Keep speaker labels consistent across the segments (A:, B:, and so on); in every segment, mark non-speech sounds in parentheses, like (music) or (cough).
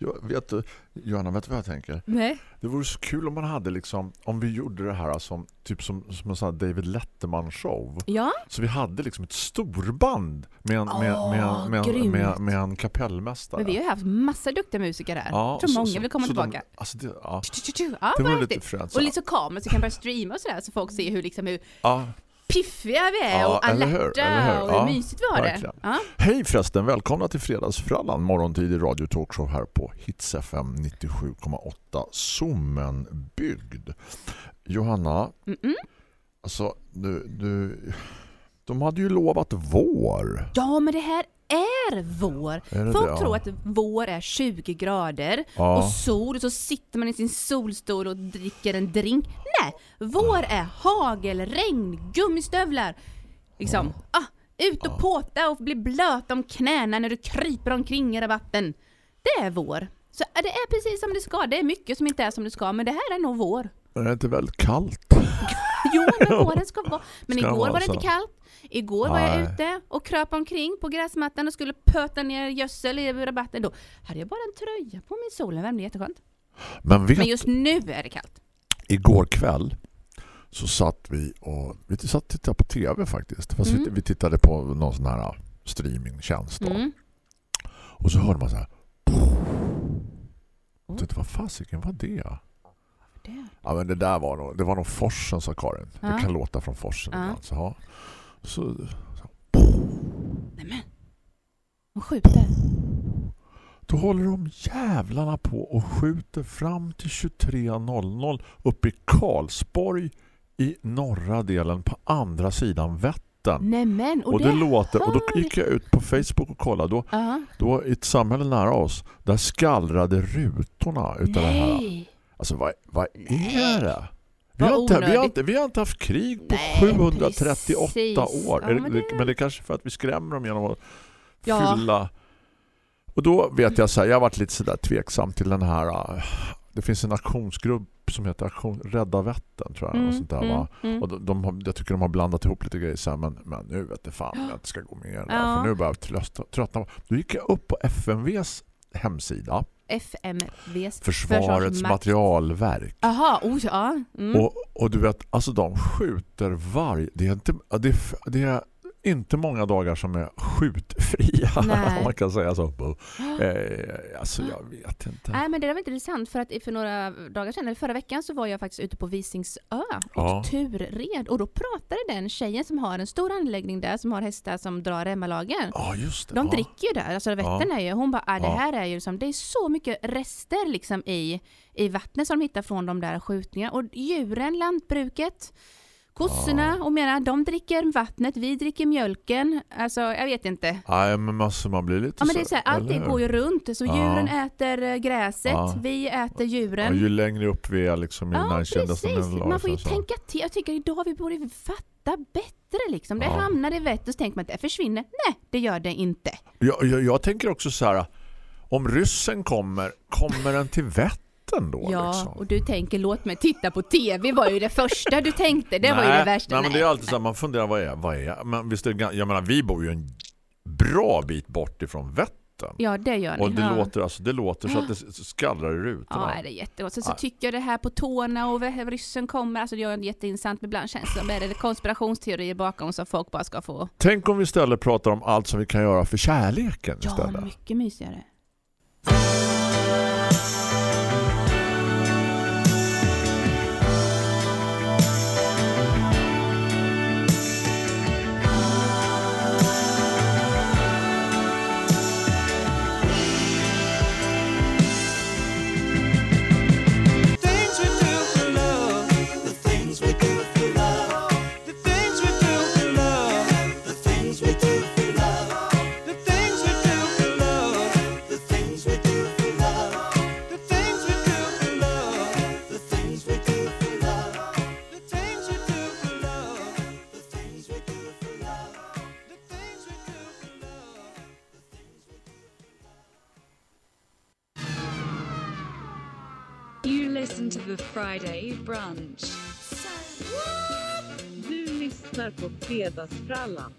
A: Jag vet du, Johanna, vet du vad jag tänker?
B: Nej.
A: Det vore så kul om man hade liksom, om vi gjorde det här som typ som, som en sån David Letterman show.
B: Ja,
A: Så vi hade liksom ett storband med en,
B: Åh,
A: med, med, med, med, med en kapellmästare.
B: men vi har haft massa duktiga musiker här.
A: Ja,
B: jag tror
A: så-
B: många
A: så-
B: vill komma tillbaka.
A: De, alltså det, ja,
B: Ja,
A: det vore lite fränt.
B: Och lite så kameror så kan börja streama och sådär så folk ser hur, liksom, hur
A: Ja.
B: Piffiga vi är
A: Ja,
B: och
A: eller hur,
B: alerta
A: eller hur?
B: och hur
A: Ja,
B: mysigt vi har det. Ja.
A: Hej förresten, välkomna till Fredagsfrallan, morgontid i Radio Talkshow här på Hits FM 97,8 Sommenbygd. Johanna,
B: Mm-mm.
A: alltså du, du, de hade ju lovat vår.
B: ja, men det här är vår.
A: Är det
B: Folk
A: det?
B: tror att vår är 20 grader
A: Ja.
B: och sol och så sitter man i sin solstol och dricker en drink. Nej, vår är hagelregn, gummistövlar. Liksom, ah, ut och påta och bli blöt om knäna när du kryper omkring i rabatten. Det är vår. Så det är precis som det ska. Det är mycket som inte är som det ska, men det här är nog vår.
A: Är det inte väldigt kallt? (laughs)
B: Jo, men (laughs) våren ska vara... Men
A: Ska
B: igår var det inte kallt. Igår var jag
A: Nej.
B: ute och kröp omkring på gräsmattan och skulle pöta ner gödsel i rabatten. Då hade jag bara en tröja på min solen. jätteskönt.
A: Men vet,
B: Men just nu är det kallt.
A: igår kväll så satt vi och vi satt och tittade på tv faktiskt. Fast vi,
B: Mm.
A: vi tittade på någon sån här streamingtjänst då.
B: Mm.
A: Och så hörde man så här.
B: Oh.
A: Tänkte, vad fasiken var det?
B: Det.
A: Ja men det där var nog, det var nog forsen sa Karin.
B: Ja.
A: Det kan låta från forsen
B: Ja.
A: ibland. Så, ja. så,
B: Nej men. Hon skjuter.
A: då håller de jävlarna på och skjuter fram till 23.00 uppe i Karlsborg i norra delen på andra sidan Vättern.
B: Nej men. Och,
A: Och det låter, och då gick jag ut på Facebook och kollade. Då,
B: Ja.
A: då i ett samhälle nära oss, där skallrade rutorna utav det här. Alltså vad, vad är det? Vi har, inte, vi, har inte, vi har inte haft krig på
B: Nej,
A: 738
B: precis.
A: år.
B: Ja,
A: det-
B: men det-
A: men det är kanske för att vi skrämmer dem genom att
B: Ja.
A: fylla. Och då vet jag så här, jag har varit lite sådär tveksam till den här. äh, Det finns en aktionsgrupp som heter Aktion Rädda Vättern tror jag. och sånt där, va?
B: mm.
A: Och de, de jag tycker de har blandat ihop lite grejer så här, men, men nu vet jag fan jag inte ska gå med det
B: Ja.
A: För nu börjar jag tröttna. Då gick jag upp på FMVs hemsida.
B: FMVs
A: Försvarets materialverk.
B: Jaha, oh, ja. Mm.
A: Och, och du vet, alltså de skjuter varje... Det är inte, det är, det är inte många dagar som är skjutfria, (laughs) om man kan säga så. (gasps) Eh, alltså jag vet inte.
B: Nej men det där var intressant för att för några dagar sedan, eller förra veckan så var jag faktiskt ute på Visingsö och
A: Ja.
B: turred och då pratade den tjejen som har en stor anläggning där som har hästar som drar Emmalagen.
A: Ja, just det.
B: De
A: ja.
B: dricker ju där, alltså Vättern är ju, hon bara, ah, det
A: Ja.
B: här är ju som, det är så mycket rester liksom i, i vattnet som de hittar från de där skjutningarna. Och djuren, lantbruket, kossorna, och menar, de dricker vattnet, vi dricker mjölken. Alltså jag vet inte.
A: Nej, men alltså, man blir lite
B: Ja men det är så här, allt
A: eller
B: det
A: hur?
B: går ju runt. Så
A: Ja.
B: djuren äter eh, gräset,
A: Ja.
B: vi äter
A: Ja,
B: djuren.
A: ju längre upp vi är liksom, ju
B: Ja,
A: närkända som en
B: Man får ju
A: så- så.
B: tänka till. Jag tycker idag vi borde fatta bättre liksom. Det
A: Ja.
B: hamnar i vett och så tänker man att det försvinner. Nej, det gör det inte.
A: Jag, jag, jag tänker också så här, om ryssen kommer, kommer den till Vättern då?
B: Ja,
A: liksom?
B: och du tänker låt mig titta på TV var ju det första du tänkte. Det var ju
A: Nej,
B: det värsta.
A: Nej, men det är alltid så här, man funderar vad är, vad är men visst är jag menar vi bor ju en bra bit bort ifrån Vättern.
B: Ja, det gör ni.
A: och det
B: ja.
A: låter alltså det låter så att det skallrar i rutorna.
B: Ja, det är jättegott. Sen så
A: Nej.
B: tycker jag det här på tårna och ryssen kommer, alltså det är jätteintressant. Ibland känns det som att det är konspirationsteorier bakom så folk bara ska få...
A: Tänk om vi istället pratar om allt som vi kan göra för kärleken
B: Ja,
A: istället.
B: mycket mysigare.
C: Listen to the Friday brunch.
D: Du lyssnar på Fredagsfrallan.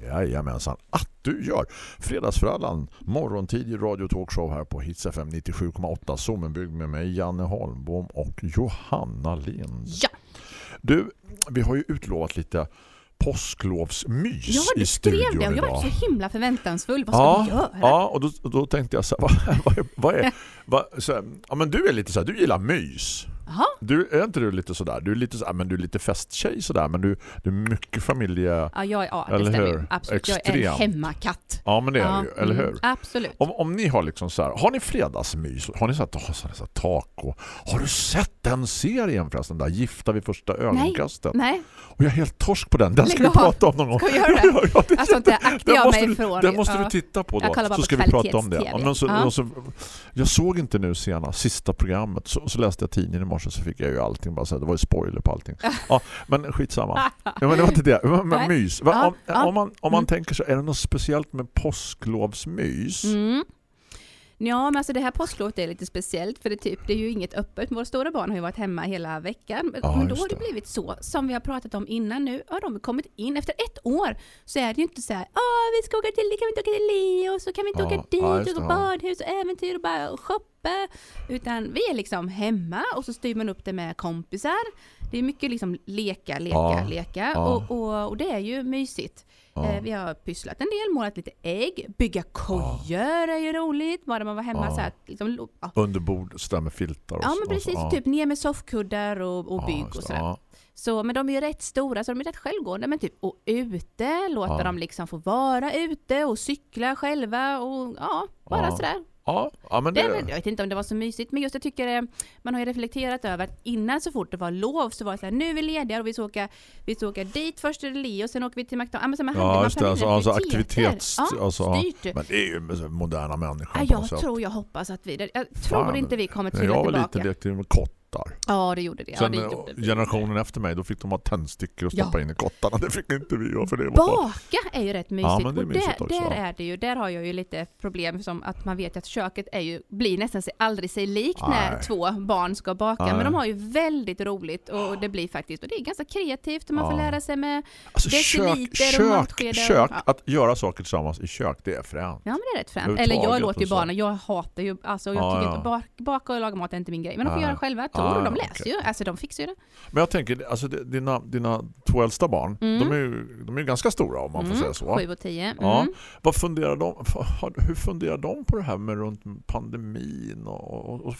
A: Jajamensan, att du gör. Fredagsfrallan, morgontid i radio talkshow här på Hits FM 97,8 Sommenbygg med mig Janne Holmbom och Johanna Lind.
B: Ja,
A: Du, vi har ju utlovat lite påsklovsmys
B: ja
A: i
B: du skrev
A: studion
B: det jag
A: idag.
B: var så himla förväntansfull. Vad ska
A: ja,
B: vi göra?
A: Ja, och då, då tänkte jag så här, (laughs) vad, vad är, vad är vad, så här, ja men du är lite så här, du gillar mys.
B: Jaha.
A: Du är inte du lite så där, du är lite så här, men du är lite festtjej så där, men du du är mycket familje
B: Ja, jag, ja det
A: Eller
B: stämmer
A: hur?
B: Absolut. Jag är en
A: Extremt.
B: hemmakatt.
A: Ja, men det är
B: ja,
A: ju, eller
B: mm,
A: hur?
B: Absolut.
A: Om, om ni har liksom så här, har ni fredagsmys? Har ni så här, så här, taco? Har du sett den serien förresten där Gifta vid första ögonkastet?
B: Nej,
A: Och jag är helt torsk på den. Den ska
B: Lägg
A: vi
B: av.
A: prata om någon gång.
B: Ska vi göra (laughs) det?
A: Ja, ja, det-
B: alltså inte aktar jag mig
A: du,
B: ifrån.
A: den måste
B: ja.
A: du titta på då. Så
B: på
A: ska vi prata om det. men så, så, jag såg inte nu senast, sista programmet. Så, så läste jag tidningen i morse så fick jag ju allting. Bara så här, det var ju spoiler på allting. (laughs) Ja, men skitsamma. Ja, men det var inte det. Men, men mys. Va, om, om man, om man
B: Mm.
A: tänker så, är det något speciellt med påsklovsmys?
B: Mm. Ja, men alltså det här påsklovet är lite speciellt för det, typ, det är ju inget öppet. Våra stora barn har ju varit hemma hela veckan.
A: Ja,
B: men då har det
A: det.
B: blivit så, som vi har pratat om innan nu, har de kommit in. Efter ett år så är det ju inte så här, Åh, vi ska åka till, kan vi inte åka till Leo, så kan vi inte
A: Ja,
B: åka
A: ja,
B: dit
A: just
B: och
A: ja.
B: badhus och äventyr och bara shoppa. Utan vi är liksom hemma och så styr man upp det med kompisar. Det är mycket liksom leka, leka,
A: Ja,
B: leka.
A: ja.
B: Och, och, och det är ju mysigt.
A: Ja.
B: Eh, Vi har pysslat en del, målat lite ägg, bygga kojor är ju roligt. Bara man var hemma
A: Ja.
B: så här, liksom, ja.
A: Under bord, sådär med filtar och
B: ja men
A: och så,
B: precis,
A: ja.
B: typ ner med soffkuddar och, och
A: Ja,
B: bygg och sådär.
A: ja.
B: Så, men de är ju rätt stora så de är rätt självgående. Men typ, och ute, låta
A: Ja.
B: dem liksom få vara ute och cykla själva och ja, bara
A: Ja.
B: sådär.
A: Ja, ja, men
B: Det,
A: det...
B: jag vet inte om det var så mysigt, men just jag tycker eh, man har ju reflekterat över att innan så fort det var lov så var det så här, nu är vi lediga och vi ska åka, vi ska åka dit först till Leo, sen åker vi till McDonalds. Ja, men
A: Ja, just det. Alltså, alltså aktivitets...
B: Ja,
A: alltså,
B: styrt.
A: Men det är ju moderna människor
B: Ja, jag tror, jag hoppas att vi, jag tror
A: Fan,
B: inte vi kommer trilla
A: jag var
B: tillbaka.
A: lekte vi med kottar.
B: Ja, det gjorde det. Ja,
A: Sen
B: det
A: eh,
B: gjorde vi.
A: generationen efter mig, då fick de ha tändstickor och
B: Ja.
A: stoppa in i kottarna. Det fick inte vi göra för det var.
B: Baka är ju rätt mysigt.
A: men det är
B: och
A: mysigt
B: där,
A: också,
B: där
A: ja.
B: är det ju, där har jag ju lite problem som att man vet att köket är ju, blir nästan sig, aldrig sig likt när
A: Nej.
B: två barn ska baka.
A: Nej.
B: Men de har ju väldigt roligt och det blir faktiskt, och det är ganska kreativt och man får
A: Ja.
B: lära sig med
A: Alltså kök,
B: deciliter och
A: kök,
B: matskedar.
A: kök,
B: Ja.
A: att göra saker tillsammans i kök, det är fränt.
B: Ja men det är rätt fränt. Eller jag låter ju
A: och
B: barnen, jag hatar ju, alltså jag
A: Ja,
B: tycker
A: ja.
B: inte, bak, baka och laga mat är inte min grej. Men de får göra själva,
A: Ja,
B: och de
A: ja,
B: läser
A: okej.
B: ju, alltså de fixar ju det.
A: Men jag tänker, alltså dina, dina två äldsta barn,
B: Mm.
A: de är ju de är ju ganska stora om man får säga så.
B: Sju och tio. Mm.
A: Ja. Vad funderar de, hur funderar de på det här med runt pandemin och, och, och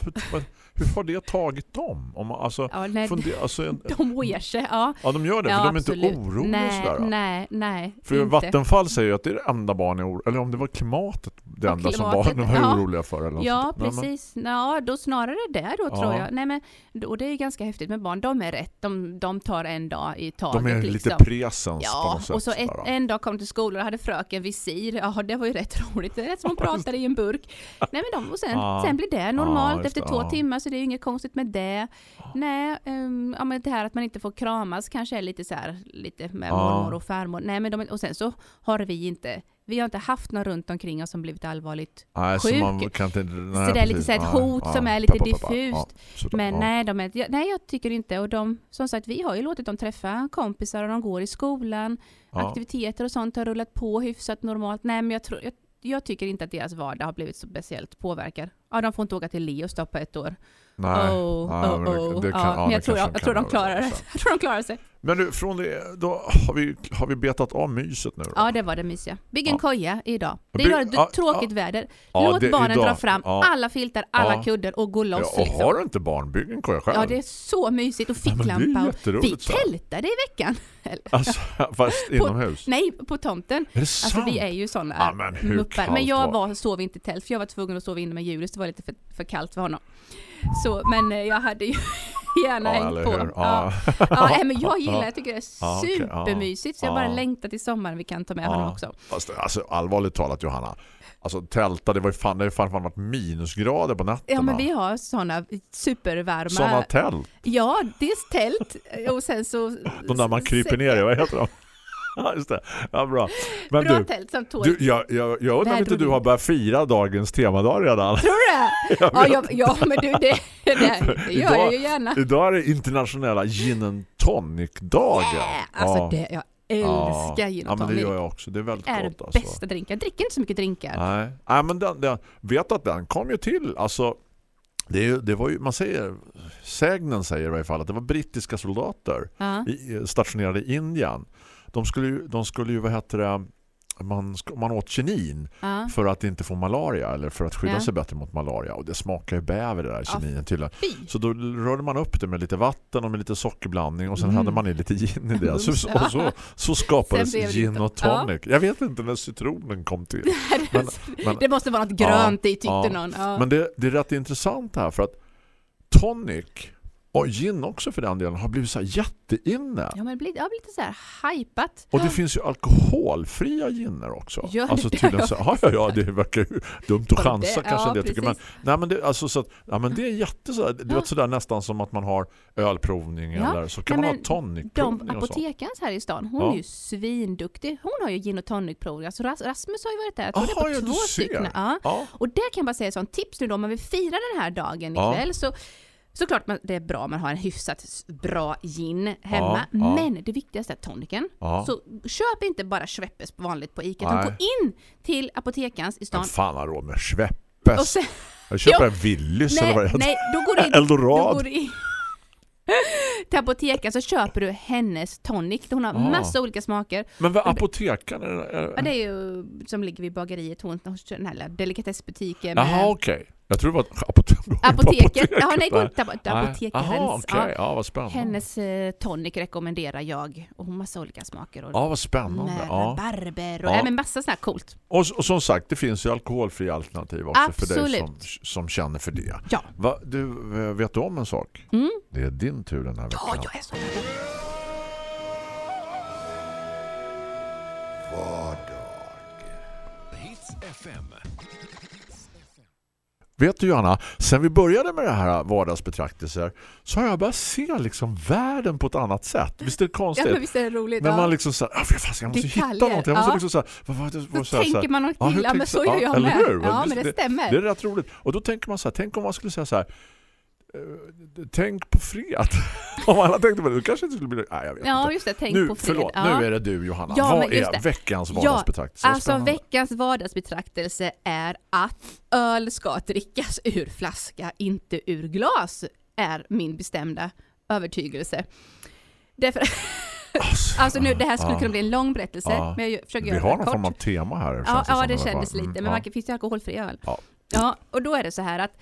A: hur, har det tagit dem? Om alltså,
B: Ja, nej,
A: funder, alltså, en- (laughs)
B: de ger sig, ja.
A: ja, de gör det,
B: ja,
A: för de är
B: absolut.
A: inte oroliga
B: nej,
A: och sådär.
B: Nej, nej.
A: För
B: inte.
A: Vattenfall säger ju att det är det enda barn är oro- eller om det var klimatet det
B: Ja,
A: enda som
B: klimatet,
A: barnen var
B: ja.
A: oroliga för. Eller
B: Ja,
A: sånt. Nej, men-
B: precis. Ja, då snarare det då tror
A: Ja.
B: jag. Nej, men, och det är ganska häftigt med barn. De är rätt. De, de tar en dag i taget.
A: De är
B: liksom.
A: lite presens på
B: Ja,
A: något sätt.
B: och så ett, en dag kom till skolan och hade fröken visir. Ja, det var ju rätt (laughs) roligt. Det är rätt som hon pratade i en burk. Nej, men de, och sen,
A: Ja.
B: sen blir det normalt
A: just
B: efter två
A: ja.
B: timmar så det är inget konstigt med det. Nej, um, ja, men det här att man inte får kramas kanske är lite så här, lite med mormor och farmor. Nej, men de, och sen så har vi inte, vi har inte haft någon runt omkring oss som blivit allvarligt
A: Nej, så
B: sjuk.
A: kan inte, nej,
B: så det är lite så ett hot
A: ja.
B: som är lite diffust. Men nej, de är, nej, jag tycker inte. Och de, som sagt, vi har ju låtit dem träffa kompisar och de går i skolan. Aktiviteter och sånt har rullat på hyfsat normalt. Nej, men jag, tror, jag, jag tycker inte att deras vardag har blivit så speciellt påverkad. Ja, de får inte åka till Leos då på ett år.
A: Nej,
B: oh,
A: nej,
B: oh,
A: men det-
B: oh.
A: det kan-
B: ja, men jag tror, jag, jag tror de klarar det.
A: så. (laughs)
B: Jag tror de klarar sig.
A: Men du, från det, då har vi, har vi betat av myset nu då?
B: Ja, det var det mysiga. Bygg en
A: Ja.
B: koja idag. Det är
A: ja,
B: tråkigt väder.
A: Ja,
B: Låt
A: det-
B: barnen
A: idag-
B: dra fram
A: ja.
B: alla filtar, alla
A: Ja.
B: kuddar och gå loss.
A: Ja, och
B: liksom.
A: har du inte barn, bygg en koja själv.
B: Ja, det är så mysigt. Och
A: Ja,
B: ficklampa. och
A: jätteroligt
B: vi tältade i veckan. (laughs)
A: Alltså, (laughs) fast inomhus.
B: Nej, på tomten.
A: Är det
B: Alltså
A: sant?
B: vi är ju sådana
A: Ja, men
B: muppar. Men jag
A: var-
B: var, sov inte i tält för jag var tvungen att sova inne med Julius. Det var lite för, för kallt för honom. Så, men eh, jag hade ju (laughs) (laughs) gärna
A: Ja,
B: hängt på.
A: hur?
B: Ja.
A: Ja.
B: Ja, (laughs) men jag gillar jag tycker det är supermysigt. Så jag bara längtar till sommaren vi kan ta med honom också.
A: Fast, alltså, allvarligt talat Johanna. Alltså tälta, det var ju fan, det har fan, fan varit minusgrader på nätterna.
B: Ja men vi har sådana supervarma...
A: Sådana tält.
B: Ja, dels tält och sen så...
A: De där man kryper ner i, vad heter de? Ja, just det. Ja, bra. Men
B: Bra
A: du,
B: tält som tål.
A: du jag, jag, jag undrar om inte du har börjat fira dagens temadag redan.
B: Tror du det? (laughs) Ja, ja, ja, men du, det, det, det gör jag (laughs) ju gärna.
A: Idag är det internationella gin and tonic-dagen.
B: Äh, alltså
A: Ja.
B: det, jag älskar gin
A: Ja,
B: och
A: men det
B: tonic.
A: gör jag också. Det är väldigt
B: Det är
A: gott alltså.
B: bästa drinkar. Jag dricker inte så mycket drinkar.
A: Nej, Nej men den, den, vet att den kom ju till. Alltså, det, det var ju, man säger, sägnen säger i varje fall att det var brittiska soldater
B: Ja.
A: i, stationerade i Indien. De skulle ju, de skulle ju vad heter det, man, man åt kinin
B: Ja.
A: för att inte få malaria eller för att skydda
B: Ja.
A: sig bättre mot malaria och det smakar ju bäver det där
B: Ja,
A: kinin tydligen.
B: Fy.
A: Så då rörde man upp det med lite vatten och med lite sockerblandning och sen
B: Mm.
A: hade man i lite gin i det. (laughs) Så,
B: Ja.
A: och så, så skapades gin och tonic. Jag vet inte när citronen kom till. (laughs) Men, men,
B: det måste vara något grönt i tyckte
A: ja.
B: någon. Ja.
A: men det, det är rätt intressant här för att tonic och gin också för den delen har blivit så här jätteinne.
B: Ja, men det blir, har blivit lite så här hypat.
A: Och det finns ju alkoholfria ginner också.
B: Gör
A: alltså
B: det?
A: tydligen så, ja, ja, ja, det verkar ju dumt att
B: Ja,
A: chansa
B: det-
A: kanske
B: ja,
A: det tycker man. Nej men det alltså så att, ja men det är jätte så du
B: Ja.
A: vet sådär nästan som att man har ölprovning
B: Ja.
A: eller så kan
B: Nej,
A: man ha tonicprovning
B: De apotekans här i stan, hon
A: Ja.
B: är ju svinduktig. Hon har ju gin och tonic provning. Alltså Ras- Rasmus har ju varit där. Jag tror
A: Jaha,
B: det är
A: ja,
B: på
A: du
B: två stycken. Ja.
A: Ja.
B: Och där kan jag bara säga som tips nu då, om man vill fira den här dagen
A: Ja.
B: ikväll så Såklart man, det är bra om man har en hyfsat bra gin hemma,
A: Ja, ja.
B: men det viktigaste är tonicen.
A: Ja.
B: Så köp inte bara Schweppes vanligt på Ica, utan gå in till apotekans i stan
A: Men fan har råd med Schweppes.
B: sen,
A: Jag köper
B: Jo.
A: en Willys eller vad det heter.
B: nej, då går in, (laughs)
A: Eldorado.
B: då går in till apoteken så köper du hennes tonic. Hon har
A: Ah.
B: massa olika smaker.
A: Men vad apotekaren.
B: Ja, det är ju som ligger vid bageriet, hon, hon kör den här delikatessbutiken.
A: Jaha, okej. Jag tror det var apotek. (laughs)
B: Apoteket, ja nej, gå
A: Nej.
B: inte till apotekarens.
A: Jaha, okej.
B: ja.
A: Vad spännande.
B: Hennes eh, tonic rekommenderar jag och har massa olika smaker. Och
A: Ja, vad spännande. Ja.
B: rabarber och
A: Ja.
B: men massa sånt här coolt.
A: Och, och som sagt, det finns ju alkoholfria alternativ också för dig som,
B: Absolut.
A: som känner för det.
B: Ja.
A: Va, du, eh, vet du om en sak?
B: Mm.
A: Det är din tur den här veckan.
B: Ja, jag är så nervös.
A: Vet du Johanna, sen vi började med det här vardagsbetraktelser så har jag börjat se liksom världen på ett annat sätt. Visst är det
B: Ja,
A: konstigt?
B: men visst är det roligt?
A: När
B: ja.
A: man liksom så här, "Ah, fast jag måste hitta
B: Detaljer,
A: någonting. Jag måste
B: ja.
A: liksom så här, vad, vad, vad,
B: så
A: så här,
B: tänker man något
A: Ja, hur
B: till, ja, men så gör jag
A: eller
B: med.
A: hur?
B: Ja, men det stämmer.
A: Det är rätt roligt. Och då tänker man så här, tänk om man skulle säga så här Tänk på fred. (laughs) om alla tänkte på det, då kanske inte skulle bli Nej, jag vet
B: Ja,
A: inte.
B: just det. Tänk
A: nu,
B: på fred.
A: förlåt,
B: ja.
A: nu är det du Johanna.
B: Ja,
A: Vad är
B: det.
A: veckans
B: Ja,
A: vardagsbetraktelse? Vad
B: Alltså veckans vardagsbetraktelse är att öl ska drickas ur flaska, inte ur glas, är min bestämda övertygelse. Därför, alltså (laughs) nu, det här skulle
A: ja.
B: kunna bli en lång berättelse,
A: Ja.
B: men jag försöker
A: Vi har
B: det
A: någon
B: kort.
A: form av tema här.
B: Ja, ja det kändes lite,
A: Mm,
B: men
A: ja.
B: man kan, finns ju alkoholfri öl.
A: Ja.
B: Ja, och då är det så här att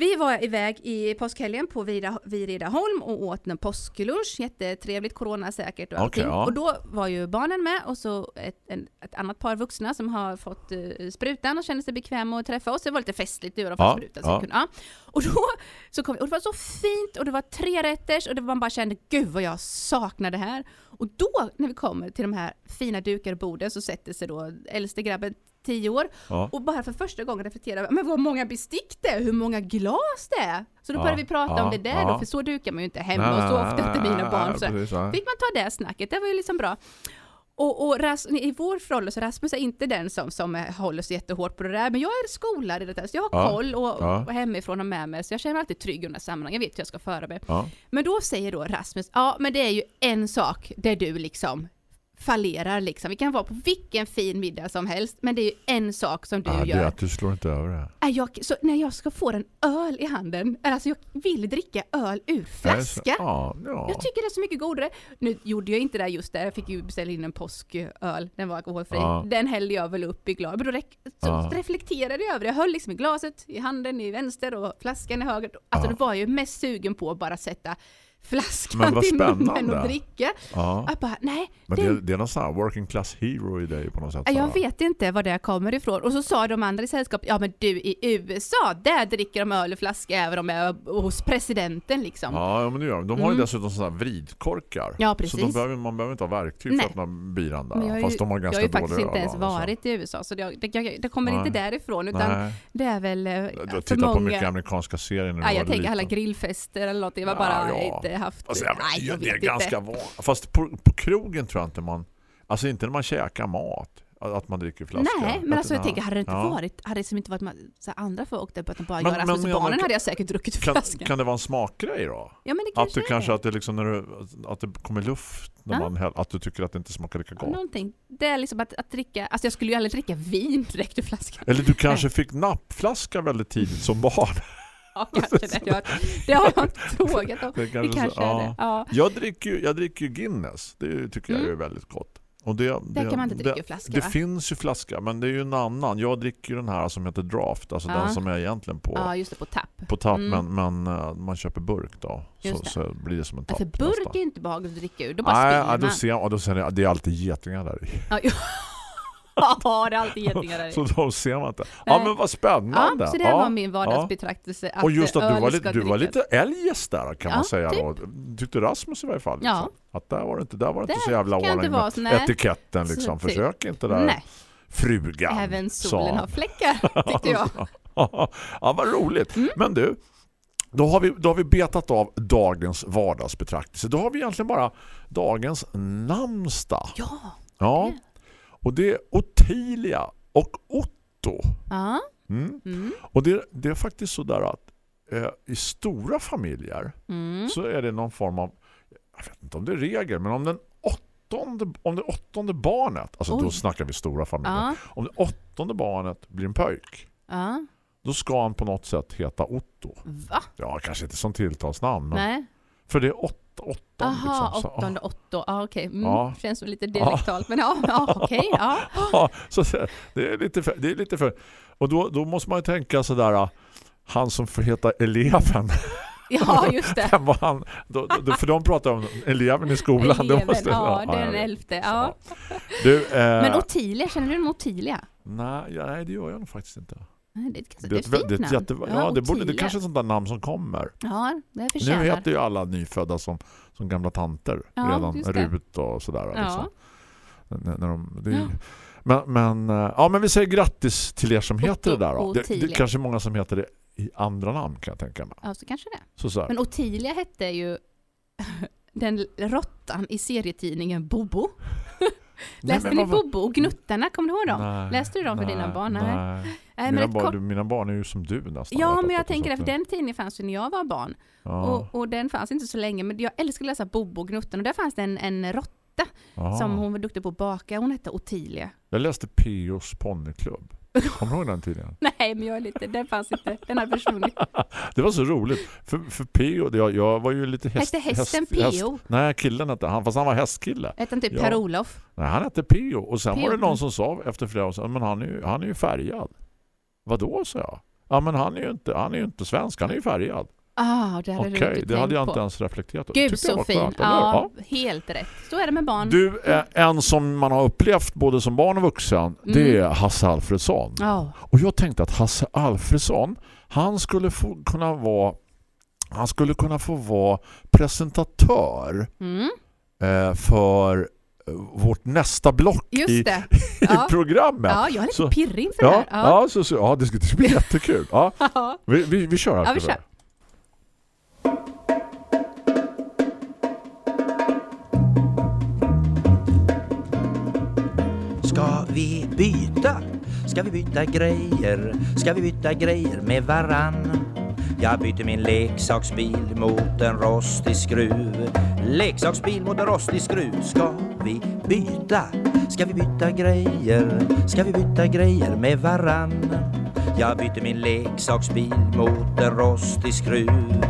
B: vi var iväg i påskhelgen på Vida- vid Ridaholm och åt en påsklunch, jättetrevligt, coronasäkert och allting.
A: ja.
B: Och då var ju barnen med och så ett, en, ett annat par vuxna som har fått uh, sprutan och kände sig bekväma att träffa oss. Det var lite festligt, nu har de fått
A: Ja,
B: sprutan. Så
A: ja.
B: kunde, ja. Och då så kom vi, och det var så fint och det var tre rätters och det var man bara kände, gud vad jag saknar det här. Och då när vi kommer till de här fina dukar och borden så sätter sig då äldste grabben tio år
A: Ja.
B: och bara för första gången reflektera, men vad många bestick det är, hur många glas det är. Så då
A: Ja,
B: började vi prata
A: ja,
B: om det där då, för så dukar man ju inte hemma och så ofta inte mina barn. Så
A: precis,
B: fick man ta det snacket, det var ju liksom bra. Och, och Ras, i vår förhållande så Rasmus är inte den som, som eh, håller sig jättehårt på det där, men jag är skolad i det där, så jag har
A: Ja,
B: koll och,
A: ja.
B: och hemifrån och med mig, så jag känner mig alltid trygg i de här sammanhangen, jag vet hur jag ska föra mig.
A: Ja.
B: Men då säger då Rasmus, ja men det är ju en sak där du liksom fallerar liksom. Vi kan vara på vilken fin middag som helst, men det är ju en sak som du
A: Ja, det
B: gör.
A: är att du slår inte över det.
B: Är jag, så när jag ska få en öl i handen, alltså jag vill dricka öl ur flaska.
A: Ja, ja.
B: Jag tycker det är så mycket godare. Nu gjorde jag inte det just där, jag fick ju beställa in en påsköl, den var alkoholfri. Den hällde jag väl upp i glas. Men då så reflekterade jag över det. Jag höll liksom i glaset i handen i vänster och flaskan i höger. Alltså
A: Ja.
B: det var ju mest sugen på att bara sätta flaskan till munnen
A: spännande.
B: och dricka.
A: ja.
B: Jag bara, nej,
A: Men
B: det,
A: det, det är någon sån här working class hero i dig på något sätt.
B: jag
A: så
B: vet inte var det kommer ifrån. Och så sa de andra i sällskapet, ja men du i USA, där dricker de öl i flaska även om de är hos presidenten liksom.
A: Ja, ja, men det gör de. De har ju
B: Mm.
A: dessutom sådana här vridkorkar.
B: Ja,
A: Så
B: precis.
A: de behöver, man behöver inte ha verktyg för
B: Nej.
A: att öppna biran där.
B: Jag ju,
A: Fast de har
B: jag
A: ganska
B: har ju faktiskt
A: dåliga
B: inte ens varit i USA, så det, det, jag- det kommer
A: Nej.
B: inte därifrån, utan
A: Nej,
B: det är väl eh,
A: du har
B: för
A: tittat
B: många...
A: på mycket amerikanska serier när du
B: Nej, jag
A: var
B: tänker alla grillfester eller något, jag har
A: Ja,
B: bara
A: ja.
B: inte haft...
A: Alltså, jag,
B: nej, jag
A: det är ganska
B: inte.
A: van. Fast på, på krogen tror jag inte man Alltså inte när man käkar mat. Att man dricker flaska.
B: Nej, men alltså jag
A: ja.
B: tänker, hade det inte
A: Ja.
B: varit, hade det som inte varit så andra folk där på att de bara
A: Men-
B: gör
A: men-
B: alltså,
A: men-
B: barnen
A: men-
B: hade jag säkert druckit ur
A: Kan, kan det vara en smakgrej då?
B: ja, men det
A: Att du kanske att det liksom när du, att det kommer luft när
B: Ja.
A: man att du tycker att det inte smakar lika gott.
B: Någonting. Det är liksom att, att dricka, alltså jag skulle ju aldrig dricka vin direkt ur flaskan.
A: Eller du kanske fick nappflaska väldigt tidigt som barn. (laughs)
B: Ja, kanske det. Det har jag inte frågat om.
A: Det
B: Det
A: kanske
B: kanske
A: så-
B: är
A: ja.
B: det. Ja.
A: Jag dricker ju jag dricker ju Guinness. Det tycker jag
B: Mm.
A: är väldigt gott. Och det,
B: Det kan man inte dricka
A: det,
B: ur flaska,
A: Det
B: va?
A: finns ju flaska, men det är ju en annan. Jag dricker ju den här som heter Draft, alltså
B: Ja.
A: den som är egentligen på,
B: ja, just det, på tapp.
A: på tapp,
B: Mm.
A: men, men eh, man köper burk då. Så,
B: det.
A: så blir det som en
B: Ja,
A: tapp.
B: för burk
A: nästan.
B: är inte behagligt att dricka ur. Då bara
A: Nej,
B: spiller
A: ja, då
B: man.
A: ser, ja, då ser jag, det är alltid getingar där i.
B: Ja, ja. Ja, det är alltid getingar där.
A: Så då ser man inte. Ja,
B: Nej.
A: men vad spännande.
B: Ja, så det
A: ja.
B: var min vardagsbetraktelse. Att
A: Och just att du
B: öl
A: var, lite, du var lite eljest där kan
B: Ja,
A: man säga
B: typ.
A: Tyckte Rasmus i varje fall.
B: Ja.
A: Liksom. Att där var det inte, där var det inte så jävla
B: det
A: ordning med
B: så,
A: etiketten.
B: Så
A: Liksom.
B: typ.
A: Försök inte där
B: Nej,
A: frugan.
B: även solen
A: sa.
B: har fläckar, tyckte jag. (laughs)
A: ja, vad roligt.
B: Mm.
A: Men du, då har, vi, då har vi betat av dagens vardagsbetraktelse. Då har vi egentligen bara dagens namnsdag.
B: Ja.
A: Ja. Och det är Ottilia och Otto.
B: Ja.
A: Mm.
B: Mm.
A: Och det, det är faktiskt så där att eh, i stora familjer
B: Mm.
A: så är det någon form av jag vet inte om det är regel, men om den åttonde, om det åttonde barnet, alltså då
B: Oj.
A: snackar vi stora familjer.
B: Ja.
A: Om det åttonde barnet blir en pöjk,
B: Ja.
A: då ska han på något sätt heta Otto.
B: Va?
A: Ja, kanske inte som tilltalsnamn, men
B: Nej.
A: för det är åtta, åttan.
B: Aha,
A: liksom.
B: Åttonde, åtto. Ja, okej. Mm.
A: Ja.
B: Känns som lite dialektalt, men ja, ja okej. Ja. (laughs)
A: Ja, så det är lite för, det är lite för och då, då måste man ju tänka sådär han som får heta eleven
B: ja, (laughs) just det.
A: Vem var han? Då, då, för de pratar om eleven i skolan.
B: Eleven,
A: måste,
B: ja,
A: jag
B: den elfte. Ja.
A: Du, eh,
B: Men Ottilia, känner du en Ottilia?
A: nej, ja, nej, det gör jag nog faktiskt inte.
B: Det är ett,
A: Det,
B: är ett fint
A: det, är ett
B: namn.
A: jätte, ja, det, borde, det
B: Ottilia.
A: kanske är sånt där namn som kommer.
B: Ja, det
A: Nu
B: förtjänar.
A: heter ju alla nyfödda som, som gamla tanter.
B: Ja,
A: redan. Rut och sådär.
B: Ja.
A: Liksom. När, när de, det är,
B: Ja.
A: men, men, eh, ja, men vi säger grattis till er som heter
B: Otto
A: det där. Då. Det, det är kanske många som heter det i andra namn kan jag tänka mig.
B: Ja, så kanske det.
A: Så, så.
B: Men Ottilia hette ju (laughs) den råttan i serietidningen Bobo. (laughs)
A: Nej,
B: Läste ni
A: vad-
B: Bobo och Gnuttarna? Kommer du ihåg dem?
A: Nej,
B: Läste du dem för dina barn? Nej.
A: Nej.
B: Nej, men
A: mina, barn, du, mina barn är ju som du nästan.
B: Ja, men jag tänker att den tidningen fanns ju när jag var barn.
A: ja,
B: Och, och den fanns inte så länge, men jag älskar att läsa Bobo och Gnuttarna. Och där fanns det en, en råtta som hon var duktig på att baka. Hon hette Ottilia.
A: Jag läste P.O.s ponnyklubb. Kommer du ihåg den tidningen? (laughs)
B: Nej, men jag är lite, den fanns inte. Den hade försvunnit. (laughs)
A: Det var så roligt. För, för P.O. Jag, jag var ju lite häst...
B: Hette hästen
A: häst-
B: P.O.?
A: Nej, killen hette han. Fast han var hästkille.
B: Hette han typ
A: Ja.
B: Per-Olof?
A: Nej, han hette P.O. Och sen
B: P.O.
A: var det någon som sa efter flera år sedan, men han är ju, han är ju färgad. Vadå, sa jag? Ja, men han är ju inte, han är ju inte svensk. Han är ju färgad.
B: Ah, det hade
A: Okej,
B: inte
A: det hade jag
B: på.
A: inte ens reflekterat över.
B: Gud så fin.
A: skönt, hur?
B: Ja, helt rätt. Så är det med barn.
A: Du, eh, en som man har upplevt både som barn och vuxen, det
B: Mm.
A: är Hasse Alfredsson.
B: Ja.
A: Och jag tänkte att Hasse Alfredsson, han skulle få kunna vara han skulle kunna få vara presentatör
B: Mm,
A: eh, för eh, vårt nästa block
B: just
A: i,
B: det. (laughs)
A: i
B: Ja.
A: programmet.
B: Ja, jag är lite
A: Så-
B: pirrig inför det
A: Ja,
B: här.
A: ja. så, så, ja, det ska det bli (laughs) jättekul. Ja,
B: Ja.
A: vi, vi, vi kör här.
B: Ja, vi kör.
E: Vi byta? Ska vi byta grejer? Ska vi byta grejer med varann? Jag byter min leksaksbil mot en rostig skruv Leksaksbil mot en rostig skruv Ska vi byta? Ska vi byta grejer? Ska vi byta grejer med varann? Jag byter min leksaksbil mot en rostig skruv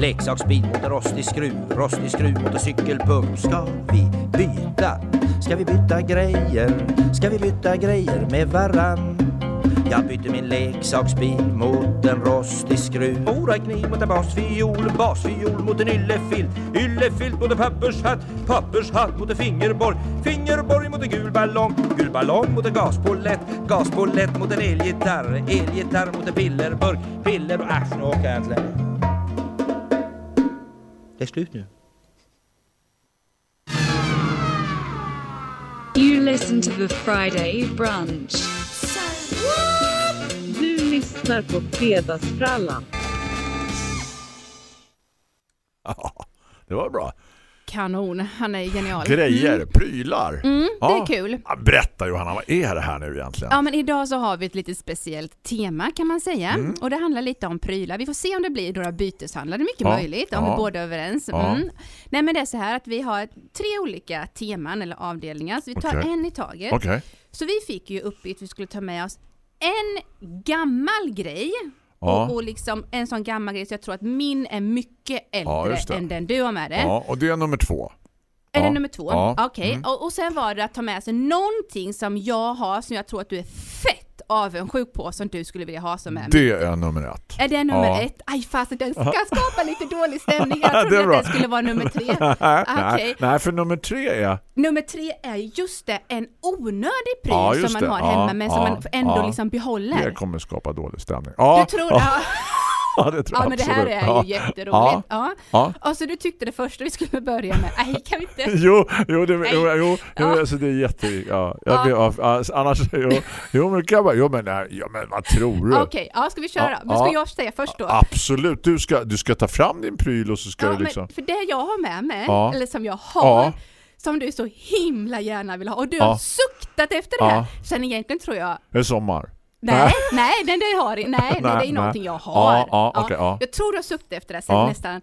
E: Leksaksbil mot en rostig skruv Rostig skruv mot en cykelpump Ska vi byta? Ska vi byta grejer? Ska vi byta grejer med varann? Jag bytte min leksaksbil mot en rostig skruv. Ora kniv mot en basfiol Basfiol mot en yllefilt Yllefilt mot en pappershatt Pappershatt mot en fingerborg. Fingerborg mot en gul ballong Gul ballong mot en gaspolett. Gaspolett mot en elgitarr Elgitarr mot en pillerburk. Piller och äsch, nu åker jag Det är slut nu.
C: Listen to the Friday brunch.
D: Du lyssnar på Fredagsfrallan.
A: Ja, det var bra.
B: Kanon. Han är genial.
A: Grejer,
B: Mm.
A: prylar.
B: Mm, det
A: Ja.
B: är kul.
A: Berätta Johanna, vad är det här nu egentligen?
B: Ja men idag så har vi ett lite speciellt tema kan man säga.
A: Mm.
B: Och det handlar lite om prylar. Vi får se om det blir några byteshandlar. Det är mycket
A: Ja,
B: möjligt om
A: ja.
B: vi båda är överens. Mm. Nej men det är så här att vi har tre olika teman eller avdelningar. Så vi tar
A: Okej.
B: en i taget.
A: Okej.
B: Så vi fick ju uppgift att vi skulle ta med oss en gammal grej.
A: Ja.
B: Och, och liksom en sån gammal grej så jag tror att min är mycket äldre
A: just det.
B: än den du har med dig.
A: Ja, och det är nummer två.
B: Är det nummer två?
A: Ja.
B: Okej,
A: Mm.
B: och, och sen var det att ta med sig någonting som jag har som jag tror att du är fett avundsjuk på som du skulle vilja ha som är
A: Det är nummer ett.
B: Är det nummer
A: Ja.
B: ett? Aj fasen, den ska skapa lite dålig stämning. Jag (laughs)
A: Det
B: trodde att
A: bra.
B: den skulle vara nummer tre. (laughs) Okej.
A: nej, för nummer tre är...
B: Nummer tre är just det, en onödig pryl
A: Ja,
B: som man
A: det.
B: har hemma men som man ändå liksom behåller.
A: Det kommer skapa dålig stämning. Ja,
B: Du tror (laughs)
A: ja, (laughs)
B: ja.
A: ja, det tror
B: Ja
A: jag
B: men det här
A: absolut.
B: är
A: ja.
B: ju jätteroligt.
A: Ja.
B: Ja.
A: Ja.
B: Alltså du tyckte det första vi skulle börja med, nej kan vi inte? (laughs)
A: Jo, jo, det,
B: Nej.
A: jo, jo,
B: Ja.
A: alltså det är jätte... Ja,
B: Ja.
A: ja. ja, annars... Jo, jo, men kan jag bara... Jo, men, nej, ja, men vad tror du?
B: Okej, ja ska vi köra?
A: Ja,
B: Men ska
A: ja.
B: jag säga först då?
A: Absolut, du ska, du ska ta fram din pryl och så ska
B: Ja,
A: du liksom...
B: men för det jag har med mig,
A: Ja.
B: eller som jag har,
A: Ja.
B: som du så himla gärna vill ha, och du
A: Ja.
B: har suktat efter det här,
A: Ja.
B: sen egentligen tror jag
A: Det är sommar.
B: Nej, nej, nej, det har nej, nej, nej, det är någonting jag har.
A: Ja, ja, okej, ja.
B: Jag tror du har suktat efter det sen
A: Ja.
B: nästan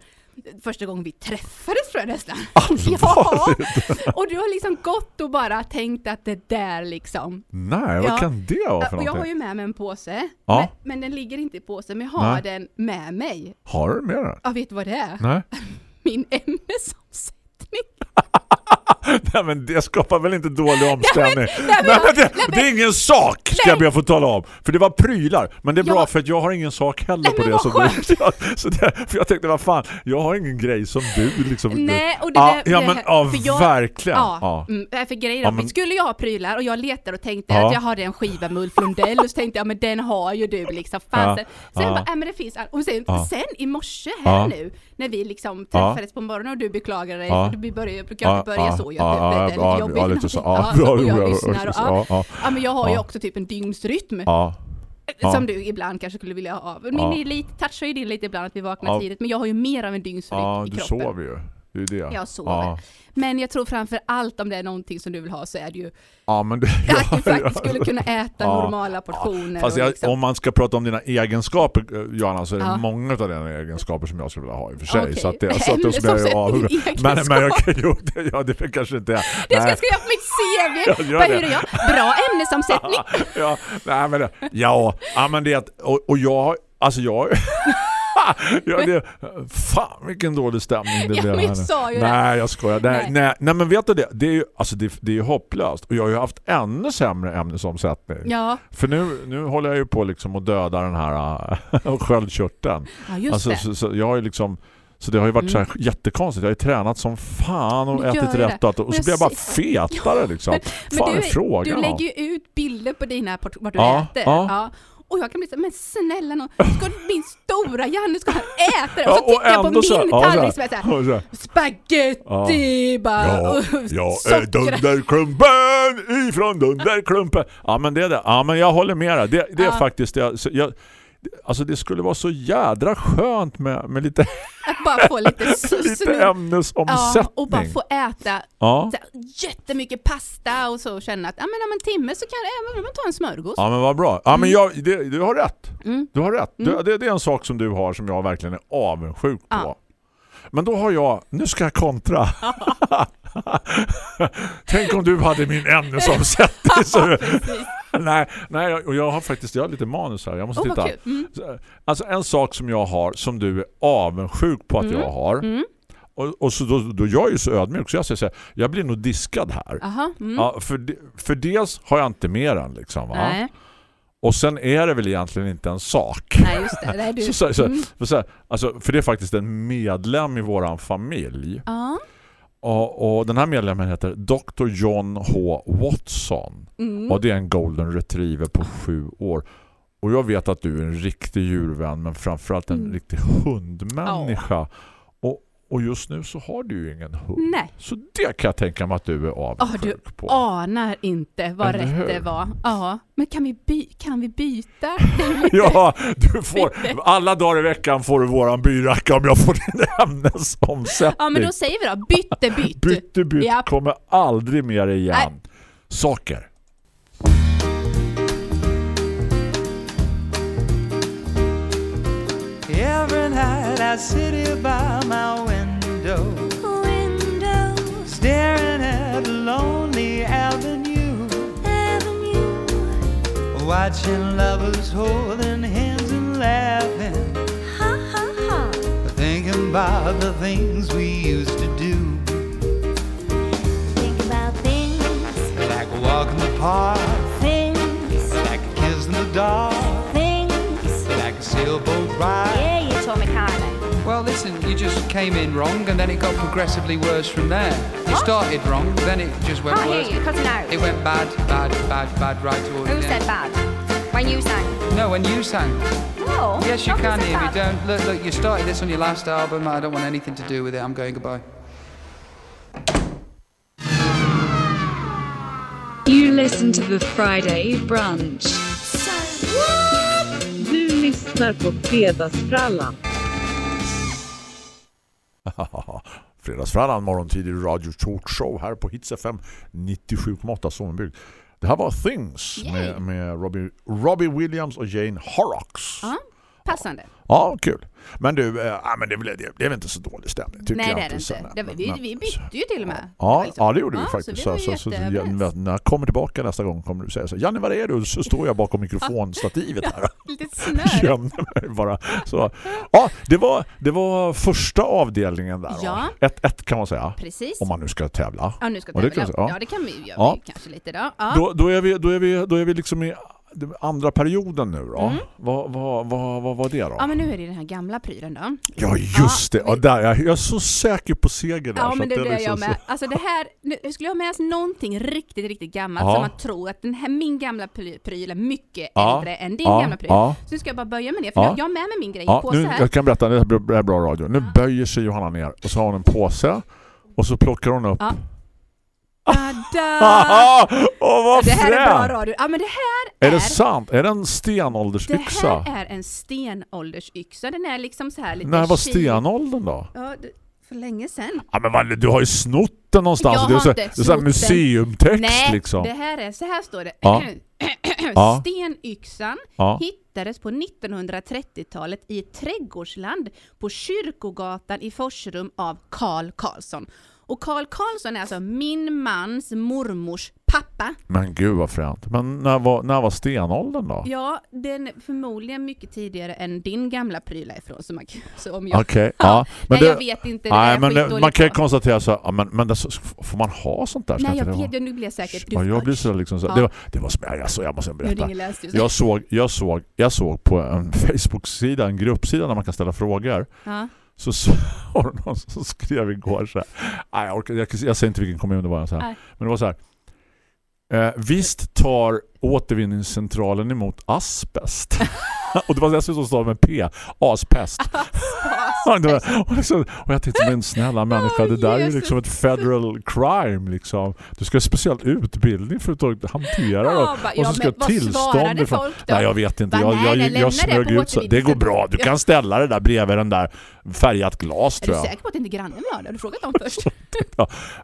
B: första gången vi träffades tror jag nästan.
A: Allvarligt? (laughs)
B: Ja, och du har liksom gått och bara tänkt att det där liksom.
A: Nej, vad
B: Ja.
A: kan det vara för
B: Och jag har
A: någonting?
B: ju med mig en påse,
A: Ja.
B: men, men den ligger inte i påsen, men jag har
A: Nej.
B: den med mig.
A: Har du med den?
B: Ja, vet du vad det är?
A: Nej. (laughs)
B: Min ämnesomsättning. (laughs) (laughs)
A: Nej men det skapar väl inte dålig (laughs) omställning. Nej,
B: nej, men-
A: men det,
B: nej, men-
A: det är ingen sak ska jag be att få tala om. För det var prylar. Men det är bra
B: Ja.
A: för att jag har ingen sak heller på
B: men
A: det.
B: skönt.
A: du, (laughs) ja, så det, för jag tänkte, vad fan, jag har ingen grej som du liksom...
B: Nej, och det
A: ja,
B: där-
A: ja men ja,
B: för jag-
A: verkligen.
B: Ja,
A: Ja.
B: Mm, för grejen
A: Ja, men-
B: skulle jag ha prylar och jag letar och tänkte
A: Ja.
B: att jag hade en skiva med Ulf Lundell och så tänkte jag men den har ju du liksom.
A: Ja.
B: Fan, sen sen
A: Ja.
B: bara, äh, men det finns och sen,
A: Ja.
B: sen i morse här
A: Ja.
B: nu när vi liksom
A: Ja.
B: träffades på morgonen och du beklagade dig,
A: Ja.
B: börjar, jag brukar
A: Ja,
B: börja
A: ja,
B: så,
A: ja,
B: jag, det, det, är lite
A: ja,
B: jobbigt.
A: ja, lite så. Ja,
B: Ja,
A: bra,
B: och jag
A: bra,
B: lyssnar och, ja.
A: ja, ja.
B: Ja men jag har ju
A: Ja.
B: också typ en dygnsrytm
A: Ja. ja.
B: som du ibland kanske skulle vilja ha. Min
A: Ja.
B: touchar ju din lite ibland att vi vaknar
A: Ja.
B: tidigt men jag har ju mer av en dygnsrytm
A: ja,
B: i
A: du
B: kroppen.
A: sover ju. Det är det.
B: Jag sover.
A: Ja,
B: Men jag tror framför allt om det är någonting som du vill ha så är det ju
A: ja men det... (laughs)
B: att du faktiskt
A: ja,
B: skulle kunna äta
A: Ja.
B: normala portioner.
A: Fast jag,
B: liksom.
A: om man ska prata om dina egenskaper, eh, Johanna, så är det
B: Ja.
A: många av dina egenskaper som jag skulle vilja ha i och för sig.
B: Okej.
A: Så att det, så att (laughs) skulle jag avhugga. Men, men jag kan ju, det, ja, det kanske inte är.
B: Det ska jag skriva på mitt
A: Ja,
B: CV! Vad är jag? Bra ämnesomsättning! (laughs)
A: ja, nej men det, ja, ja, men det är att, och, och jag, alltså jag, (laughs) ja, det, fan vilken dålig stämning det
B: Ja,
A: blev
B: men jag sa ju det.
A: Nej, jag skojar. Nej,
B: Nej.
A: nej. Nej, men vet du det? Det är ju, alltså det, det är hopplöst. Och jag har ju haft ännu sämre ämnesomsättning.
B: Ja,
A: För nu, nu håller jag ju på liksom att döda den här äh, (laughs) sköldkörteln.
B: ja just
A: Alltså,
B: det.
A: så, så jag har ju liksom så det har ju varit
B: Mm.
A: så jättekonstigt. Jag har ju tränat som fan och ätit rätt och, och
B: Men
A: så blir jag bara fetare liksom. (laughs)
B: Men
A: fan
B: du,
A: är frågan
B: du lägger ju ut bilder på dina, port- vad du
A: Ja,
B: äter.
A: ja.
B: Och jag kan bli så men snälla nån, ska min stora Janne ska han äta det? Och
A: Ja,
B: så tittar jag på min
A: ja, så
B: tallrik som är såhär,
A: här,
B: Spaghetti bara,
A: Ja, jag är
B: socker.
A: Dunderklumpen ifrån Dunderklumpen. Ja, men det är det. Ja, men jag håller med dig. Det, det är
B: Ja.
A: faktiskt det. Jag, alltså det skulle vara så jädra skönt med, med lite, (laughs)
B: Att bara få lite (laughs)
A: lite ämnesomsättning.
B: Ja, och bara få äta
A: Ja.
B: så här, jättemycket pasta och så känna att ja, men om en timme så kan jag även ta en smörgås.
A: Ja men vad bra. Ja men jag, det, du har rätt.
B: Mm.
A: Du har rätt. Du,
B: Mm.
A: det, det är en sak som du har som jag verkligen är avundsjuk på.
B: Ja.
A: Men då har jag, nu ska jag kontra. (laughs) Tänk om du hade min ämnesomsättning. så. (laughs) nej, nej, och jag har faktiskt jag har lite manus här. Jag måste
B: vad
A: titta.
B: Mm.
A: Så, Alltså en sak som jag har som du är avundsjuk på att
B: Mm.
A: jag har.
B: Mm.
A: Och, och så då, då jag är ju så ödmjuk så jag säger så här, jag blir nog diskad här.
B: Aha. Mm.
A: Ja, för, för dels har jag inte mer än liksom, va?
B: Nej.
A: Och sen är det väl egentligen inte en sak.
B: Nej, just det. Nej, (laughs) du.
A: Så, så, så,
B: Mm.
A: för, så här, alltså, för det är faktiskt en medlem i våran familj.
B: Ja.
A: Och, och den här medlemmen heter Dr. John H. Watson.
B: Mm.
A: Och det är en golden retriever på sju år. Och jag vet att du är en riktig djurvän men framförallt en
B: Mm.
A: riktig hundmänniska. Och, Och just nu så har du ju ingen hund.
B: Nej.
A: Så det kan jag tänka mig att du är avundsjuk
B: du
A: på.
B: anar inte vad
A: Eller hur?
B: rätt det var. Ja, men kan vi, by kan vi byta? (laughs)
A: Ja, du får alla dagar i veckan får du våran byracka om jag får din ämnesomsättning.
B: Ja, men då säger vi då bytte bytt.
A: Bytte bytt
B: Ja.
A: kommer aldrig mer igen.
B: Nej.
A: Saker.
F: Every night I sit here by my window, window, staring at a lonely avenue, avenue, watching lovers holding hands and laughing, ha ha ha, thinking about the things we used to do,
G: Think about things,
F: like a walk in the park,
G: things,
F: like a kiss in the dark,
G: things.
F: like a sailboat ride.
G: Yeah, you told me kindly.
H: Well, listen, you just came in wrong and then it got progressively worse from there. You started wrong, then it just went
G: Can't hear you, cutting out.
H: It went bad, bad, bad, bad, right towards
G: Who
H: the
G: said
H: end.
G: bad? When you sang?
H: No, when you sang.
G: No.
H: Yes, you
G: nothing
H: can
G: said
H: hear me. Don't look, look. You started this on your last album. I don't want anything to do with it. I'm going goodbye.
C: You listen to the Friday brunch.
D: Du lyssnar på Fredagsfrallan. (laughs)
A: Fredagsfrallan, morgontidig radio talkshow här på Hits FM 97,8 Sommenbygd. Det här var Things
B: Yay.
A: med, med Robbie, Robbie Williams och Jane Horrocks.
B: Ja, passande.
A: Ja, kul. Men du, äh, men det, väl, det, det väl inte så dålig stämning tycker
B: Nej,
A: jag
B: det är det inte.
A: nej,
B: Det, vi,
A: men-
B: vi bytte ju till och med. Det
A: Ja,
B: var liksom-
A: ja, det gjorde vi
B: Ja,
A: faktiskt.
B: Så vi var
A: så, så, när jag kommer tillbaka nästa gång kommer du säga så Janne, var är du? Så står jag bakom mikrofonstativet här. (laughs)
B: Lite snör.
A: Mig bara. Så, ja, det var, det var första avdelningen där.
B: Ja.
A: Ett, ett kan man säga.
B: Precis.
A: Om man nu ska tävla.
B: Ja, nu ska
A: Och det
B: tävla.
A: kan-
B: ja.
A: ja.
B: det kan vi göra
A: Ja.
B: kanske lite då. Ja.
A: Då, då, är vi, då, är vi, då är vi liksom i andra perioden nu då.
B: Mm.
A: Vad, vad, vad, vad var det då?
B: ja, men nu är det den här gamla prylen då.
A: Ja, just
B: Ja,
A: det. Ja, där, jag, jag är så säker på seger där.
B: Ja,
A: så
B: men det
A: är
B: blir
A: liksom
B: jag
A: så-
B: med. Alltså det här, nu skulle jag ha med oss någonting riktigt, riktigt gammalt
A: Ja.
B: som man tror att den här, min gamla pry- pryl är mycket
A: Ja.
B: äldre än din gamla pryl. Så nu ska jag bara böja mig ner, för
A: Ja.
B: jag har med mig min grej
A: Ja,
B: på så
A: nu,
B: här.
A: jag kan berätta, det här är bra radio. Nu böjer sig Johanna ner och så har hon en påse och så plockar hon upp.
B: Tada! (laughs)
A: Åh, vad
B: Det här är bra radio. Ja, men det här
A: Är
B: är...
A: det sant? Är det en
B: det
A: stenåldersyxa?
B: här är en stenåldersyxa. Den är liksom så här lite...
A: När var stenåldern då?
B: Ja, det, för länge sedan.
A: Ja, men vad, du har ju snott den någonstans.
B: Jag
A: det är
B: har
A: så,
B: inte
A: det är så här museumtext
B: Nej,
A: liksom.
B: det här är, så här står det.
A: Ja. (clears throat) Ja.
B: Stenyxan
A: Ja.
B: hittades på 1930-talet i ett trädgårdsland på Kyrkogatan i Forsrum av Karl Karlsson. Och Karl Karlsson är alltså min mans mormors pappa.
A: Men gud vad fränt. Men när var, när var stenåldern då?
B: Ja, den är förmodligen mycket tidigare än din gamla pryl är ifrån. Så, man, så om jag...
A: Okej,
B: Ja.
A: Men
B: nej, jag vet inte.
A: Nej, men det, man kan ju
B: på.
A: konstatera så här, men, men det, får man ha sånt där?
B: Nej, jag vet.
A: vara-
B: Nu blir jag säkert...
A: Ja, jag blir så liksom så.
B: Ja.
A: Det var, det var som jag, jag, så, jag måste berätta. Jag såg, jag såg, jag såg på en (laughs) Facebook-sida, en gruppsida där man kan ställa frågor.
B: Ja.
A: Så, så var det någon som skrev igår så här. Jag, orkar, jag, jag säger inte vilken kommun det var. Så här. Men det var så här. Eh, visst tar återvinningscentralen emot asbest. (laughs) och det var dessutom stad med P. Aspest. (laughs) och, det liksom, och jag tänkte, men snälla människa, det där är ju liksom ett federal crime. Liksom. Du ska ha speciell utbildning för att hantera det.
B: Ja,
A: och
B: ja,
A: så ska
B: vad
A: tillstånd ifrån. Nej, jag vet inte. Jag, jag, jag,
B: det
A: smög ut så. Det går bra. Du kan (laughs) ställa det där bredvid den där färgat glas
B: Är
A: tror
B: du
A: jag.
B: säker på att inte grannen var där? Har du frågat dem (laughs) först?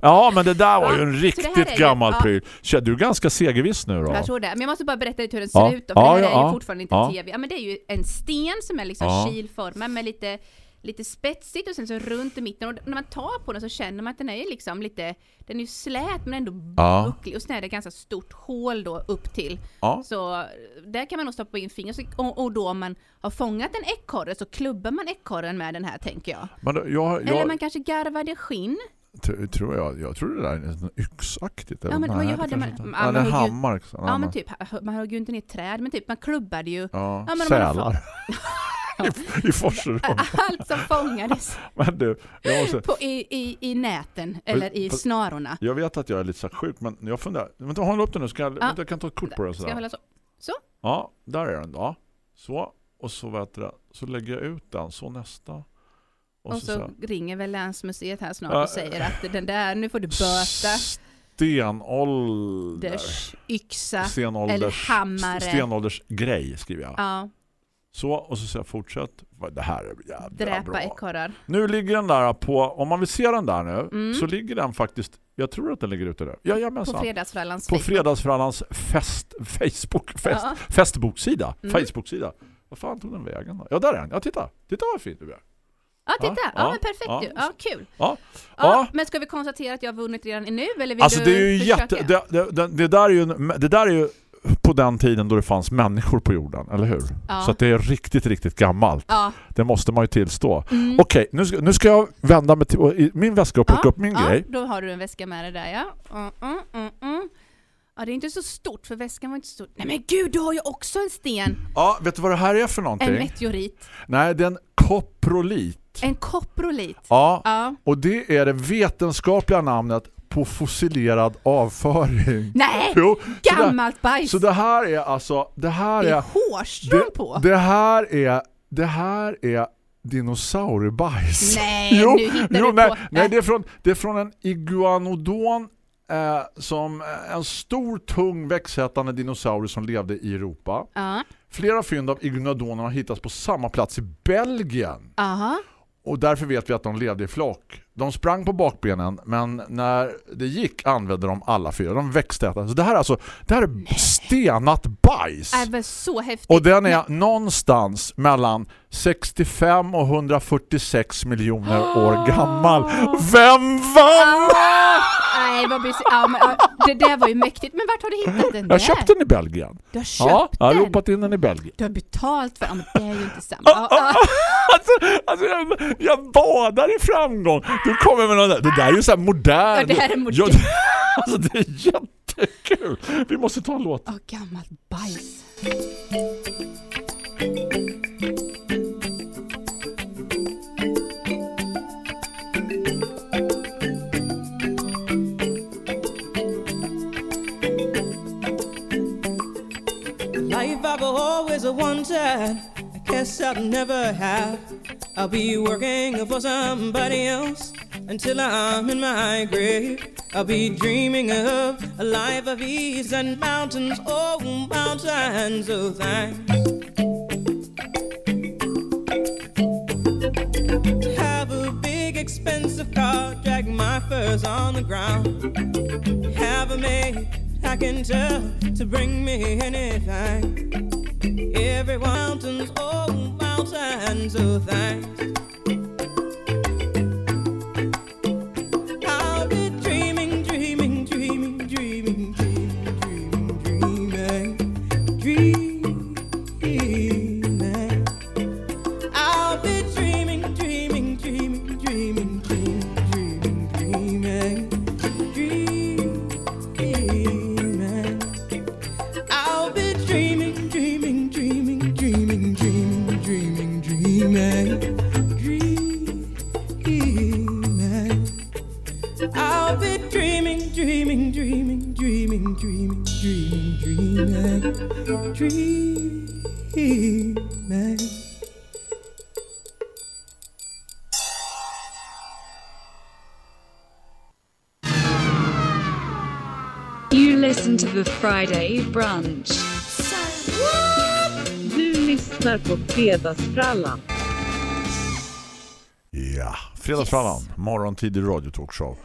A: Ja, men det där var
B: Ja,
A: ju en
B: det
A: riktigt
B: är
A: gammal
B: ja.
A: pryl. Du är ganska segerviss nu då?
B: Jag tror det. Men jag måste bara berätta lite hur den ser
A: Ja.
B: ut för
A: Ja,
B: det här
A: ja,
B: är ju
A: ja.
B: fortfarande inte
A: Ja.
B: tv. Ja men det är ju en sten som är liksom
A: Ja.
B: kilformad med lite, lite spetsigt och sen så runt i mitten. Och när man tar på den så känner man att den är ju liksom lite, den är ju slät men ändå
A: Ja.
B: bucklig. Och sen är det ett ganska stort hål då upp till.
A: Ja.
B: Så där kan man nog stoppa in fingret. Och, och då om man har fångat en ekorre så klubbar man ekorren med den här tänker jag.
A: Men då- jag,
B: Eller
A: jag,
B: man kanske garvar det skinn.
A: Tr- tror jag, jag tror det där är nästan yxaktigt. eller?
B: Ja, men
A: Nej,
B: jag
A: kanske
B: man- ja,
A: Eller
B: man hugger-
A: hammar. så-
B: Ja men typ, man hugger ju inte ner träd men typ man klubbar det ju.
A: Ja,
B: Ja, men man
A: sälar. (laughs) I, I Forserum. (laughs)
B: Allt som fångades (laughs)
A: Men du, jag, måste,
B: på, i, i, i näten eller i snarorna.
A: jag vet att jag är lite så sjuk, men jag funderar. Vänta, håll upp den nu. Ska jag, vänta, jag kan ta ett kort på den.
B: Ska jag hålla så?
A: Ja, där är den då. Så, och så, vet det, så lägger jag ut den. Så nästa.
B: Och
A: så,
B: så ringer väl länsmuseet här snart
A: Ja.
B: och säger att den där, nu får du böta.
A: Stenålder.
B: Ders yxa.
A: Stenålders,
B: eller hammare.
A: Stenålders grej skriver jag.
B: Ja,
A: Så, och så säger jag fortsätt. Det här är jävla
B: dräpa
A: bra.
B: ekorrar.
A: Nu ligger den där på, om man vill se den där nu,
B: Mm.
A: så ligger den faktiskt, jag tror att den ligger ute där. Jajamensan.
B: På fredagsfrallans
A: På. Fredagsfrallans fest, Facebook, fest,
B: Ja. Mm.
A: Facebook-sida. Vad fan tog den vägen då? Ja, där är den. Ja, titta. Titta vad fint du är.
B: Ja, titta.
A: Ja,
B: Ja, men perfekt
A: ja.
B: ju. Ja, kul.
A: Ja.
B: Ja. Men ska vi konstatera att jag har vunnit redan nu eller vill
A: Alltså
B: du
A: det är ju
B: försöka?
A: jätte... Det, det, det, där är ju, det där är ju på den tiden då det fanns människor på jorden, eller hur? Så att det är riktigt, riktigt gammalt. Det måste man ju tillstå.
B: Mm.
A: Okej, nu, ska, nu ska jag vända mig till min väska och plocka upp min grej.
B: Då har du en väska med dig där ja. Mm, mm. Ja, det är inte så stort för väskan var inte så stor. Nej men gud, du har ju också en sten.
A: Ja, vet du vad det här är för någonting?
B: En meteorit.
A: Nej, det är en koprolit.
B: En koprolit.
A: Ja,
B: Ja.
A: och det är det vetenskapliga namnet på fossilerad avföring.
B: Nej!
A: Jo, så
B: Gammalt bajs.
A: Så det här är alltså, det här
B: det är
A: är
B: hårstrån på.
A: det här är det här är dinosauriebajs.
B: Nej, (laughs)
A: jo,
B: nu hittar
A: jo,
B: du
A: nej,
B: på.
A: nej, det är från det är från en iguanodon eh, som eh, en stor tung växtätande dinosaurie som levde i Europa.
B: Ja.
A: Flera fynd av iguanodoner har hittats på samma plats i Belgien.
B: Aha.
A: Och därför vet vi att de levde i flock. De sprang på bakbenen men när det gick använde de alla fyra. De växtätade. Så det här är alltså det här är stenat bajs.
B: Är väl så häftigt.
A: Och den är någonstans mellan 65 och 146 miljoner år gammal. Vem vann?
B: Ah, nej, vad ja, men, ja, Det där var ju mäktigt. Men vart har du hittat den där?
A: Jag köpte den i Belgien.
B: Du har köpt
A: Ja, jag har
B: den?
A: ropat in den i Belgien.
B: Du har betalt för den. Ja, men det är ju inte samma. Ja, (laughs) ja.
A: Alltså, alltså jag, jag badar i framgång. Du kommer med någon där. Det där är ju så här modern.
B: Ja, det här är modern.
A: Ja, det- (laughs) alltså det är jättekul. Vi måste ta en låt.
B: Åh, gammalt bajs.
F: Always wanted, I guess I'll never have. I'll be working for somebody else until I'm in my grave. I'll be dreaming of a life of ease and mountains, oh, mountains of thanks. Have a big expensive car, drag my furs on the ground. Have a maid I can tell to bring me anything. Every mountain's oh mountains of thanks.
C: Brunch.
D: Du lyssnar på Fredagsfrallan.
A: Ja, Fredagsfrallan, morgontidig radiotalkshow.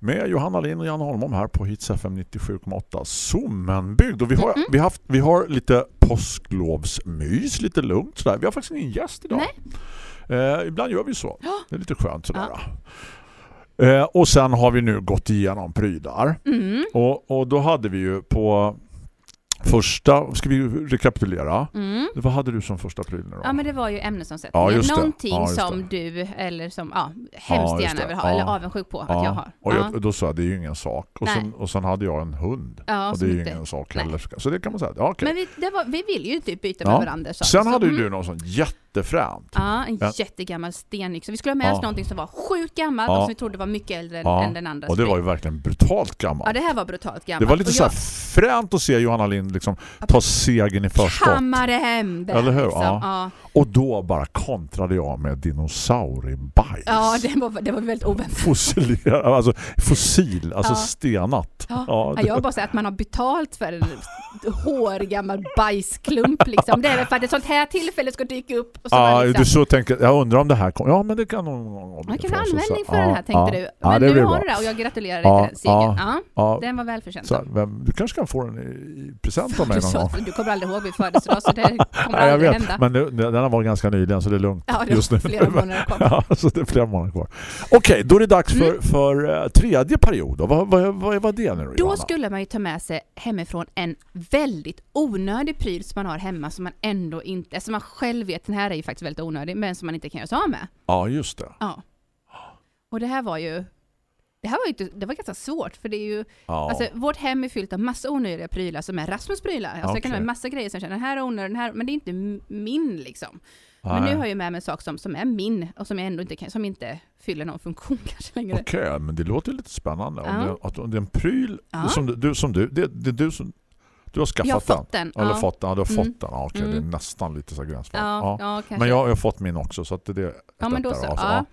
A: Med Johanna Lind och Jan Holmom här på Hits FM 97,8 Sommenbygd. Och vi har, vi, har haft, vi har lite påsklovsmys, lite lugnt sådär. Vi har faktiskt ingen gäst idag. Eh, ibland gör vi så. Det är lite skönt sådär. Eh, och sen har vi nu gått igenom prylar.
B: Mm.
A: Och, och då hade vi ju på första, ska vi rekapitulera?
B: Mm.
A: Vad hade du som första pryl nu då?
B: Ja men det var ju ämnesomsättningen.
A: Ja.
B: Någonting
A: Ja,
B: som du eller som ja, hemskt
A: Ja,
B: gärna vill ha eller avundsjuk på att
A: Ja,
B: jag har.
A: Och
B: ja.
A: jag, då sa jag, det är ju ingen sak. Och
B: Nej.
A: sen, och sen hade jag en hund.
B: Ja,
A: och det är ju
B: inte-
A: ingen sak
B: Nej.
A: heller. Så det kan man säga. Ja, okej.
B: Men vi, var, vi vill ju typ byta med varandra. Så.
A: Sen
B: så,
A: hade ju
B: mm.
A: du någon sån jätte jättefränt.
B: Ja, en
A: Ja.
B: jättegammal stenyxa. Vi skulle ha med oss
A: Ja.
B: någonting som var sjukt gammalt
A: Ja.
B: och som vi trodde var mycket äldre än,
A: Ja.
B: än den andra.
A: Och det var ju verkligen brutalt gammalt.
B: Ja, det här var brutalt gammalt.
A: det var lite
B: Och
A: så
B: jag
A: fränt att se Johanna Lind liksom ta segern i förskott.
B: kammade hem det.
A: Eller hur?
B: Liksom.
A: Ja. Och då bara kontrade jag med dinosauriebajs.
B: Ja, det var, det var väldigt oväntat.
A: Fossilerad, (laughs) alltså fossil, alltså stenat.
B: Ja. Jag bara säger att man har betalt för en hårgammal bajsklump liksom. Det är väl för att ett sånt här tillfälle ska dyka upp.
A: Ja,
B: det liksom,
A: du så tänker, jag undrar om det här kommer. Ja, men det kan någon
B: man kan
A: oss.
B: användning för den här
A: ja,
B: tänkte
A: ja.
B: du.
A: Ja,
B: Men
A: det
B: nu
A: blir
B: har
A: bra.
B: du det och jag gratulerar dig
A: Ja,
B: till den segern.
A: ja,
B: Ja,
A: ja.
B: den var välförtjänt.
A: Du kanske kan få den i, present av mig
B: Du,
A: någon gång.
B: du kommer aldrig ihåg min födelsedag så det (laughs) kommer
A: Nej, jag
B: aldrig
A: vet,
B: hända.
A: men nu, den har varit ganska nyligen så det är lugnt
B: Ja, det
A: just nu.
B: flera månader kvar. (laughs)
A: ja, så det är flera månader kvar. Okej, då är det dags för,
B: Mm.
A: för eh, tredje period. Vad, vad, vad var det nu
B: Då
A: Johanna?
B: skulle man ju ta med sig hemifrån en väldigt onödig pryl som man har hemma som man ändå inte, som man själv vet, den här är ju faktiskt väldigt onödig, men som man inte kan göra sig av med.
A: Ja, just det.
B: Ja. Och det här var ju, det här var ju inte, det var ganska svårt för det är ju,
A: Ja.
B: alltså vårt hem är fyllt av massa onödiga prylar som är Rasmus prylar. Alltså jag kan ha en massa grejer som jag känner, den här är onödig, den här, men det är inte min liksom. Men
A: Nej.
B: nu har jag med mig en sak som, som är min och som jag ändå inte kan, som inte fyller någon funktion (laughs) kanske längre.
A: Okej, men det låter lite spännande. Om,
B: Ja.
A: det, att, om det är en pryl
B: Ja.
A: som du, du, som du det, det är du som du har skaffat
B: Jag har fått den.
A: Eller
B: ja.
A: fått den, ja, du har
B: Mm.
A: fått den. Ja, okej,
B: Mm.
A: det är nästan lite så här gränsfall.
B: Ja,
A: Ja.
B: ja.
A: Men jag jag har fått min också så att det, det
B: Ja men då så.
A: alltså.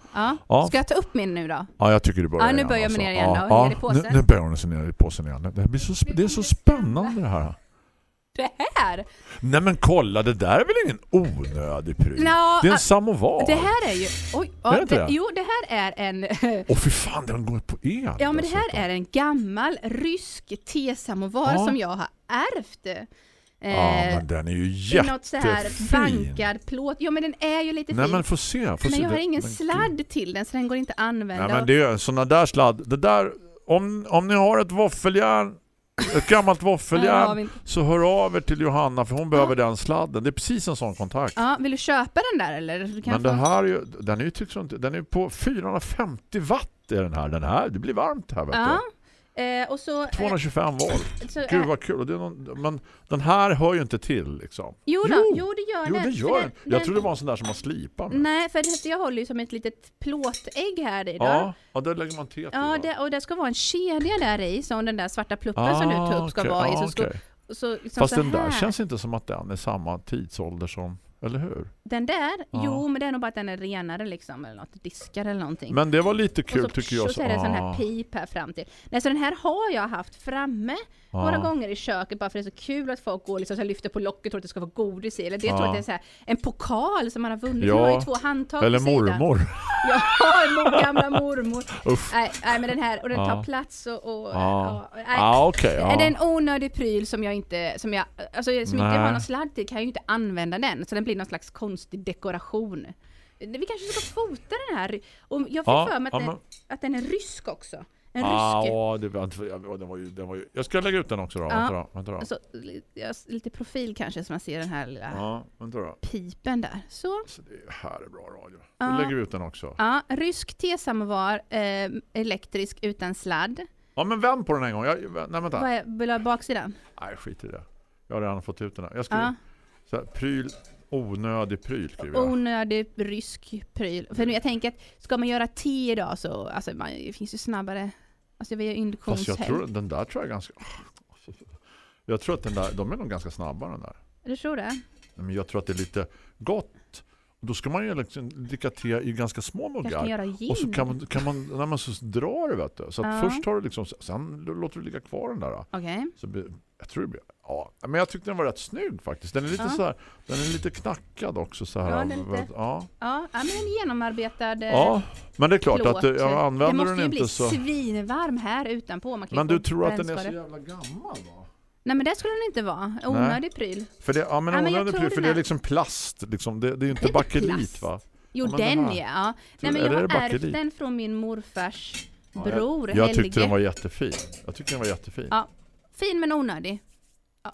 B: Ja. Ska jag ta upp min nu då?
A: Ja, jag tycker du börjar
B: Ja, nu börjar jag
A: alltså.
B: med ner igen då,
A: ja. Nu, nu börjar hon ner i påsen igen. Det, blir så, det är så spännande det här.
B: Det här?
A: Nej men kolla, det där är väl ingen onödig pryl?
B: Nå,
A: det är en samovar.
B: Det här är ju... Oj,
A: Är
B: ja,
A: inte
B: det,
A: det?
B: jo det här är en...
A: Åh fy fan, den går på el.
B: ja men det här
A: dessutom.
B: är en gammal rysk tesamovar
A: Ja.
B: som jag har ärvt. Eh,
A: Ja men den är ju
B: I något så här
A: jättefin.
B: bankad plåt. Ja men den är ju lite
A: Nej
B: fin.
A: men få se. Få
B: men
A: se.
B: jag har ingen
A: men
B: sladd till den så den går inte att använda.
A: Nej men det är såna där sladd. Det där, om, om ni har ett våffeljärn, ett gammalt
B: Ja,
A: våffeljärn,
B: inte.
A: så hör av er till Johanna för hon behöver den sladden. Det är precis en sån kontakt.
B: Ja, vill du köpa den där eller? Du kan
A: Men
B: få...
A: den här är ju, den är ju inte, den är på 450 watt är den här. Den här, det blir varmt här vet
B: Ja.
A: du.
B: Eh, och så... eh,
A: 225 volt.
B: så, eh,
A: Gud vad kul. Det är någon, men den här hör ju inte till liksom.
B: Jo, då,
A: Jo.
B: jo, det gör
A: Jo
B: den.
A: det gör den. Jag trodde det var en sån där som man slipar med.
B: Nej, för det- jag håller ju som ett litet plåtägg här i då.
A: Ja, ja, där lägger man te till.
B: Ja, det, och det ska vara en kedja där i, som den där svarta pluppen som du tog upp ska
A: Ah, okej.
B: vara i. Så ska,
A: okej.
B: så, liksom
A: Fast
B: så
A: den där känns inte som att den är samma tidsålder som, eller hur?
B: Den där?
A: Ja.
B: Jo, men det är nog bara att den är renare liksom, eller något, diskar eller någonting.
A: Men det var lite kul
B: så,
A: tycker jag.
B: Och så är det en sån
A: Ah,
B: här pip här fram till. Nej, så den här har jag haft framme några
A: ah.
B: gånger i köket bara för det är så kul att folk går liksom, så lyfter på locket och tror att det ska vara godis i. Eller det jag tror
A: Ja.
B: att det är så här, en pokal som man har vunnit.
A: Ja,
B: Man har ju två handtag
A: Eller mormor. (laughs)
B: Ja, mor, gamla mormor.
A: Uff.
B: Nej, nej, men den här, och den tar
A: Ja.
B: plats och... och
A: Ja.
B: ja, nej.
A: Ja, okej.
B: Är det
A: ja.
B: en onödig pryl som jag inte, som jag, alltså som inte
A: Nej.
B: har någon sladd till kan jag ju inte använda den. Så den blir någon slags konstig dekoration. Vi kanske ska fota den här. Och jag fick
A: Ja,
B: för mig att,
A: ja,
B: den,
A: men-
B: att den är rysk också. En
A: Ah,
B: rysk.
A: ja, den var ju, den var ju, jag ska lägga ut den också då.
B: Ja.
A: Vänta då. Vänta då.
B: Alltså, lite profil kanske så man ser den här lilla
A: Ja, vänta då.
B: pipen där. Så.
A: Så det här är bra radio.
B: Ja.
A: Då lägger vi ut den också.
B: Ja, rysk tesamovar, eh, elektrisk utan sladd.
A: Ja, men vänd på den en gång. Jag, nej, vänta.
B: Vad är, vill du ha baksidan?
A: Nej, skit i det. Jag har redan fått ut den här. Jag skriver
B: Ja.
A: så här, pryl, onödig pryl skriver jag.
B: Onödig rysk pryl. För nu jag tänker att ska man göra te idag så, alltså man, det finns ju snabbare, alltså vi har
A: Fast jag
B: induktionshäll.
A: tror den där tror jag ganska... (laughs) Jag tror att den där, de är nog ganska snabba den där.
B: Du tror det?
A: Men jag tror att det är lite gott. Då ska man ju liksom dricka te i ganska små muggar. Och så kan man, kan man när man så drar det vet du. Så
B: Ja.
A: först tar du liksom, sen låter du ligga kvar den där.
B: Okej.
A: Blir, jag tror det blir, ja. Men jag tyckte den var rätt snygg faktiskt. Den är lite
B: Ja.
A: så här, den är lite knackad också så här.
B: Ja, den lite-
A: ja.
B: Ja, ja, men en genomarbetad eh,
A: ja. Men det är klart
B: plåt.
A: att jag
B: det
A: använder
B: måste
A: den
B: ju
A: inte
B: bli
A: så.
B: svinvarm här utanpå. Man ju
A: Men du tror att den är så jävla gammal va?
B: Nej men det skulle den inte vara. Onödig pryl.
A: För det, ja men,
B: Ja, men jag
A: onödig pryl, för det är liksom plast. Liksom. Det, det är ju
B: Det
A: inte (laughs) bakelit va?
B: Jo
A: Ja, den
B: den ja. ja. Nej men jag
A: det
B: har ärvt den från min morfars
A: Ja,
B: bror
A: jag, jag
B: Helge.
A: tyckte den var jättefin. Jag tyckte den var jättefin.
B: Ja. Fin men onödig.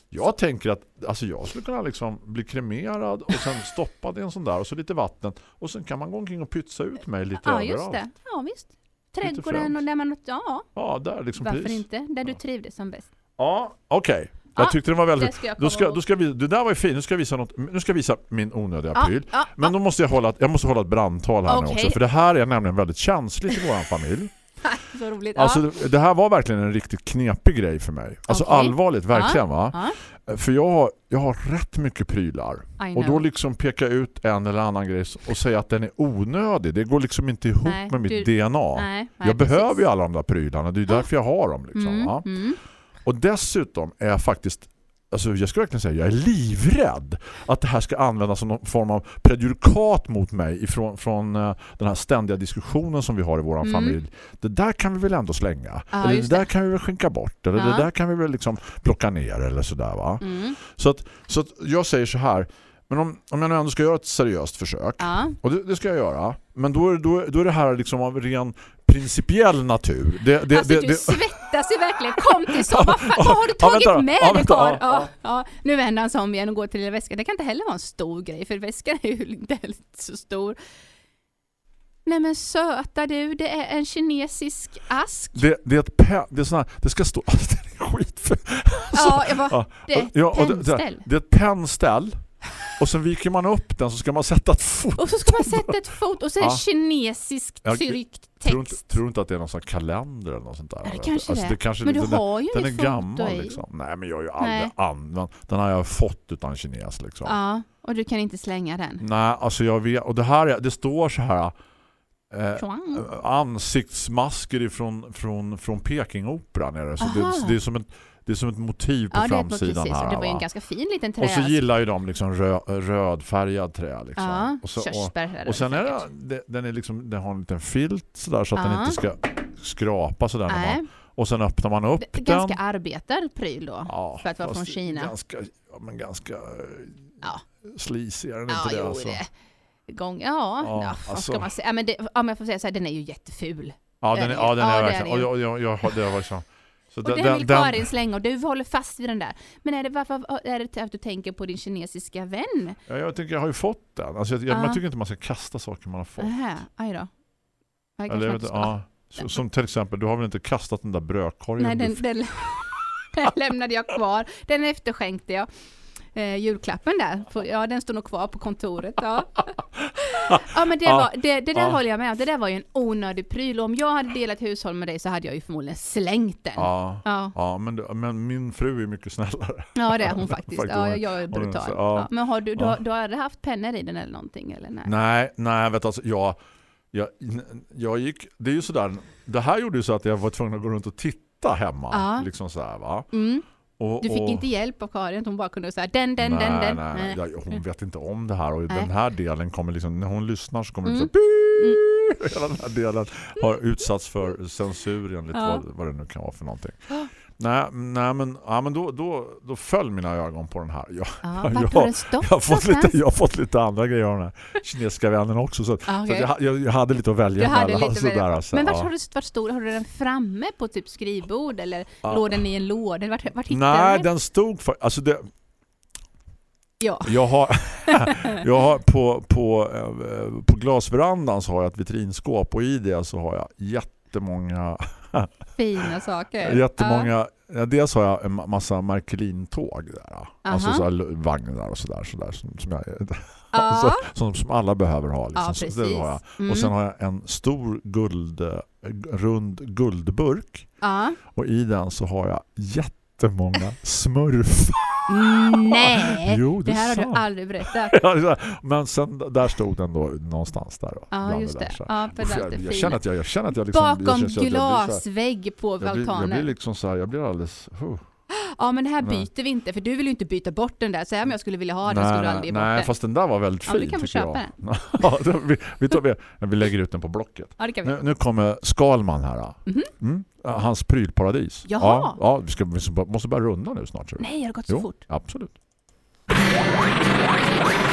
A: Jag tänker att alltså jag skulle kunna liksom bli kremerad och sen stoppad i en sån där och så lite vatten och sen kan man gå omkring och pytsa ut mig lite
B: Ja
A: överallt.
B: just det. Ja visst. Trädgården och där man... Ja,
A: Ja, där liksom
B: varför
A: precis.
B: inte? Där du trivdes som bäst.
A: Ja, okej. Jag
B: Ja,
A: tyckte den var väldigt...
B: det ska jag
A: då ska, då ska vi, det där var ju fint. Nu ska jag visa, något, nu ska jag visa min onödiga
B: Ja,
A: pryl.
B: ja,
A: Men då måste jag hålla, jag måste hålla ett brandtal här nu
B: Okej.
A: också. För det här är nämligen väldigt känsligt i vår familj. (laughs)
B: Så roligt.
A: Alltså
B: ja.
A: det, här var verkligen en riktigt knepig grej för mig. Alltså
B: Okej.
A: allvarligt, verkligen va?
B: Ja.
A: För jag har, jag har rätt mycket prylar. Och då liksom peka ut en eller annan grej och säga att den är onödig. Det går liksom inte ihop
B: Nej,
A: med mitt
B: du-
A: DNA.
B: Nej, nej,
A: jag behöver ju alla de där prylarna. Det är därför jag har dem. Liksom,
B: Mm, mm.
A: Och dessutom är jag faktiskt Alltså jag skulle verkligen säga jag är livrädd att det här ska användas som någon form av prejudikat mot mig ifrån, från eh, den här ständiga diskussionen som vi har i vår
B: Mm.
A: familj. Det där kan vi väl ändå slänga.
B: Ja,
A: eller det där
B: det.
A: kan vi väl skänka bort. Eller
B: Ja.
A: det där kan vi väl liksom plocka ner eller sådär va.
B: Mm.
A: Så, att, så att jag säger så här. Men om, om jag nu ändå ska göra ett seriöst försök.
B: Ja.
A: Och det, det ska jag göra. Men då är, då, då är det här liksom av ren principiell natur. Det, det,
B: alltså
A: det,
B: du svettas ju verkligen. Kom till så. Vad, fan, vad har du
A: Ja,
B: tagit
A: vänta då.
B: med
A: Ja,
B: dig
A: ja,
B: Ja, ja. Nu vänder han sig om igen och går till lilla väskan. Det kan inte heller vara en stor grej för väskan är ju inte så stor. Nej men söta du, det är en kinesisk ask.
A: Det, det är ett pen, det är sån här, det ska stå alltså, (laughs) det är skit för,
B: Ja, jag bara,
A: ja,
B: det är ett
A: ja, och det, det,
B: pennställ.
A: det är ett pennställ och sen viker man upp den så ska man sätta ett foto.
B: Och så ska man sätta ett foto och så är det
A: Ja.
B: kinesisk
A: Jag
B: tryckt
A: Tror inte,
B: text.
A: tror inte att det är någon sån kalender eller något sånt där.
B: Ja, det kanske
A: alltså,
B: det
A: kanske
B: Men du
A: den,
B: har ju
A: den är gammal
B: i.
A: liksom. Nej men jag har ju aldrig använt. Den har jag fått utan kines liksom.
B: Ja, och du kan inte slänga den.
A: Nej, alltså jag vet och det här är, det står så här eh, ansiktsmasker ifrån från från Pekingoperan är det. Så det, det är som ett det är som ett motiv på
B: Ja, det
A: framsidan
B: precis.
A: här.
B: Och det var ju en ganska fin liten
A: Och
B: träask.
A: så gillar ju de liksom rö, rödfärgad trä liksom.
B: Ja,
A: och, så,
B: är det
A: och sen är det, det, den är liksom den har en liten filt sådär så att
B: Ja.
A: den inte ska skrapa sådär när
B: Nej.
A: man, och sen öppnar man upp
B: Det är
A: den.
B: Ganska arbetad pryl då.
A: ja,
B: för att vara från Kina.
A: Ganska, ja, men ganska eh,
B: Ja.
A: sleazy är den
B: Ja,
A: inte det
B: jo,
A: alltså.
B: det. Gång, ja,
A: Ja,
B: ja,
A: alltså.
B: ska man säga? Ja, men det, om jag får säga så här, den är ju jätteful.
A: Ja, den är, ja, den
B: Ja,
A: är
B: det är
A: verkligen.
B: det
A: Och
B: ju.
A: jag, jag, jag, det var liksom, så
B: Och
A: den,
B: den vill
A: den,
B: Karin slänga och du håller fast vid den där. Men är det, varför, är det att du tänker på din kinesiska vän?
A: ja, jag tycker jag har ju fått den. Alltså, jag, jag, man tycker inte man ska kasta saker man har fått.
B: Aha, aj då. Jag
A: Eller, vet, ja, så, som till exempel, du har väl inte kastat den där brödkorgen?
B: Nej, den, den, (laughs) den lämnade jag kvar. Den efterskänkte jag. Eh, julklappen där, Får- ja den står nog kvar på kontoret. Ja, (laughs) ja men det, var, det, det där
A: Ja.
B: håller jag med om. Det där var ju en onödig pryl. Om jag hade delat hushåll med dig så hade jag ju förmodligen slängt den.
A: Ja,
B: Ja.
A: ja men, men min fru är mycket snällare.
B: Ja det är hon faktiskt. (laughs) Ja, jag är brutal.
A: så- ja.
B: Ja, men har du, du, har, du har aldrig haft pennor i den eller någonting? Eller? Nej.
A: Nej, nej, vet du, alltså, jag, jag, jag gick, det är ju sådär, det här gjorde ju så att jag var tvungen att gå runt och titta hemma. Liksom sådär va.
B: Mm.
A: Och,
B: Du fick
A: och,
B: inte hjälp av Karin, hon bara kunde säga den, den,
A: nej,
B: den, den.
A: Nej, nej, jag, hon vet inte om det här och den här delen kommer liksom, när hon lyssnar så kommer det
B: Mm.
A: så (laughs) Hela den här delen har utsatts för censur enligt
B: Ja.
A: vad, vad det nu kan vara för någonting. Nej, nej men, ja, men då, då, då föll mina ögon på den här. Jag,
B: Ja,
A: jag,
B: stått
A: jag, har fått lite, jag har fått lite andra grejer av den här kinesiska vännen också. Så,
B: Ja,
A: så jag, jag, jag hade lite att välja
B: Du hade
A: mellan,
B: lite
A: sådär,
B: väl-
A: alltså,
B: Men vart
A: ja.
B: har du varit stor? Har du den framme på typ skrivbord eller
A: Ja.
B: låg den i en låda? Vart, vart hittade
A: Nej,
B: den?
A: den stod för... Alltså det,
B: Ja.
A: jag har, (laughs) jag har på, på, eh, på glasverandan så har jag ett vitrinskåp och i det så har jag jättemånga
B: Fina saker. (laughs)
A: jättemånga ja. dels har jag en ma- massa Märkelin-tåg där. Alltså
B: Aha.
A: så här vagnar och sådär sådär som, som, jag, (laughs)
B: Ja.
A: alltså, som, som alla behöver ha liksom.
B: Ja,
A: Så det har jag.
B: Mm.
A: Och sen har jag en stor guld eh, rund guldburk
B: Ja.
A: och i den så har jag jättemånga smurf.
B: Nej,
A: Jo, det
B: det här
A: är
B: har du
A: sant.
B: aldrig berättat. (laughs)
A: Men sen där stod den då någonstans där. Då,
B: Ja, just det. Ja, för
A: Uff, jag, känner att jag, jag känner att jag liksom...
B: Bakom
A: jag jag
B: glasvägg på
A: jag blir, jag blir liksom så här, jag blir alldeles... huh. (gasps)
B: Ja men här
A: Nej.
B: byter vi inte för du vill ju inte byta bort den där. Säg om jag skulle vilja ha den skulle du aldrig ge bort
A: nej
B: den.
A: fast den där var väldigt
B: Ja,
A: fin
B: du kan få köpa
A: jag. (laughs) ja, då, vi, vi, tar, vi, vi lägger ut den på Blocket.
B: Ja.
A: Nu, nu kommer Skalman här.
B: Mhm.
A: Mm. Ja, Hans prylparadis.
B: Jaha.
A: Ja, ja vi, ska, vi måste börja runda nu snart.
B: Nej, har det gått så
A: jo,
B: fort?
A: absolut. (laughs)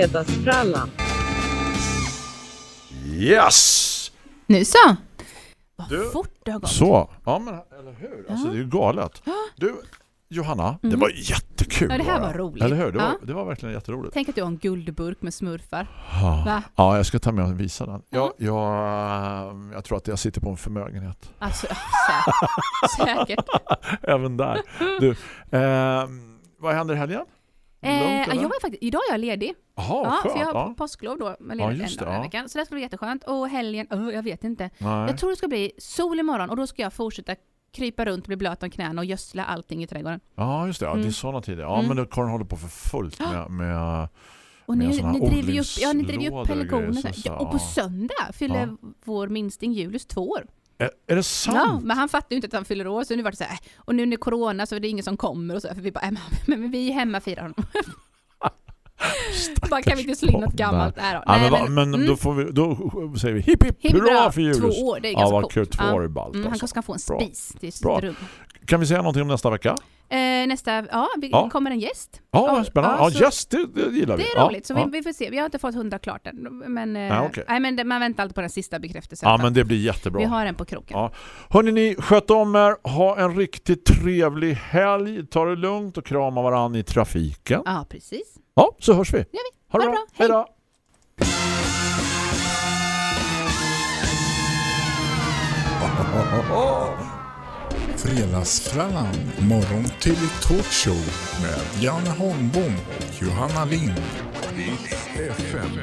D: Fredagsfrallan.
A: Yes!
B: Nu så. Vad
A: Du-
B: fort det har gått.
A: Så, ja men eller hur? Alltså det är ju galet. Du, Johanna, det var jättekul.
B: Mm. Ja, det här
A: bara.
B: var roligt.
A: Eller hur? Det var,
B: Ja.
A: det var verkligen jätteroligt.
B: Tänk att du har en guldburk med smurfar.
A: Ja.
B: Va?
A: Ja, jag ska ta med och visa den. Jag, jag, jag tror att jag sitter på en förmögenhet.
B: Alltså, säkert. säkert. (laughs)
A: Även där. Du, ehm, vad händer i helgen?
B: Eh, jag är faktiskt, idag är jag ledig.
A: Jaha,
B: ja,
A: skönt.
B: så jag har
A: ja.
B: påsklov då. Med
A: Ja, just det, ja.
B: veckan. Så det ska bli jätteskönt. Och helgen, oh, jag vet inte.
A: Nej.
B: Jag tror det ska bli sol imorgon och då ska jag fortsätta krypa runt och bli blöt om knäna och gödsla allting i trädgården.
A: Ja, just det. Ja, Det är
B: Mm.
A: sådana tider. Ja,
B: Mm.
A: men Karin håller på för fullt med, med
B: Och nu,
A: här
B: nu driver vi upp, ja, ni driver ju upp
A: odlingslådor och
B: på söndag fyller
A: Ja.
B: vår minsting Julius två år
A: är, är det sant?
B: Ja, men han fattar ju inte att han fyller år så nu var det så här, äh, och nu när corona så är det ingen som kommer och så, för vi bara, äh, men, men vi är hemma och firar honom. (laughs) bara kan vi inte slå in något gammalt där då?
A: Ja, men,
B: men-
A: men
B: mm.
A: då, får vi, då säger vi hipp hipp,
B: Hipp
A: hurra
B: hurra,
A: för Julius.
B: Två år, det är
A: Ja,
B: ganska
A: vad
B: coolt.
A: kul. Två
B: Ja.
A: år är ballt
B: Mm, han
A: alltså.
B: kanske kan få en
A: Bra.
B: spis till sitt
A: Bra.
B: rum.
A: Kan vi säga någonting om nästa vecka?
B: Eh, nästa, ja, vi
A: Ja.
B: kommer en gäst.
A: Ja,
B: Ja,
A: spännande.
B: ja,
A: Ja,
B: så-
A: yes, det, det gillar vi.
B: Det är
A: ja,
B: roligt, så
A: ja.
B: vi, vi får se. Vi har inte fått hundra klart än. Men, eh,
A: Nej, okej.
B: nej, men det, man väntar alltid på den sista bekräftelsen.
A: Ja, men det blir jättebra.
B: Vi har en på kroken.
A: Ja. Hörrni ni, sköt om er. Ha en riktigt trevlig helg. Ta det lugnt och krama varandra i trafiken.
B: Ja, precis.
A: Ja, så hörs vi.
B: Gör vi.
A: Ha,
B: ha det
A: bra. Hej då.
I: Fredagsfrallan, morgon till talkshow med Janne Holmbom och Johanna Lind. FM.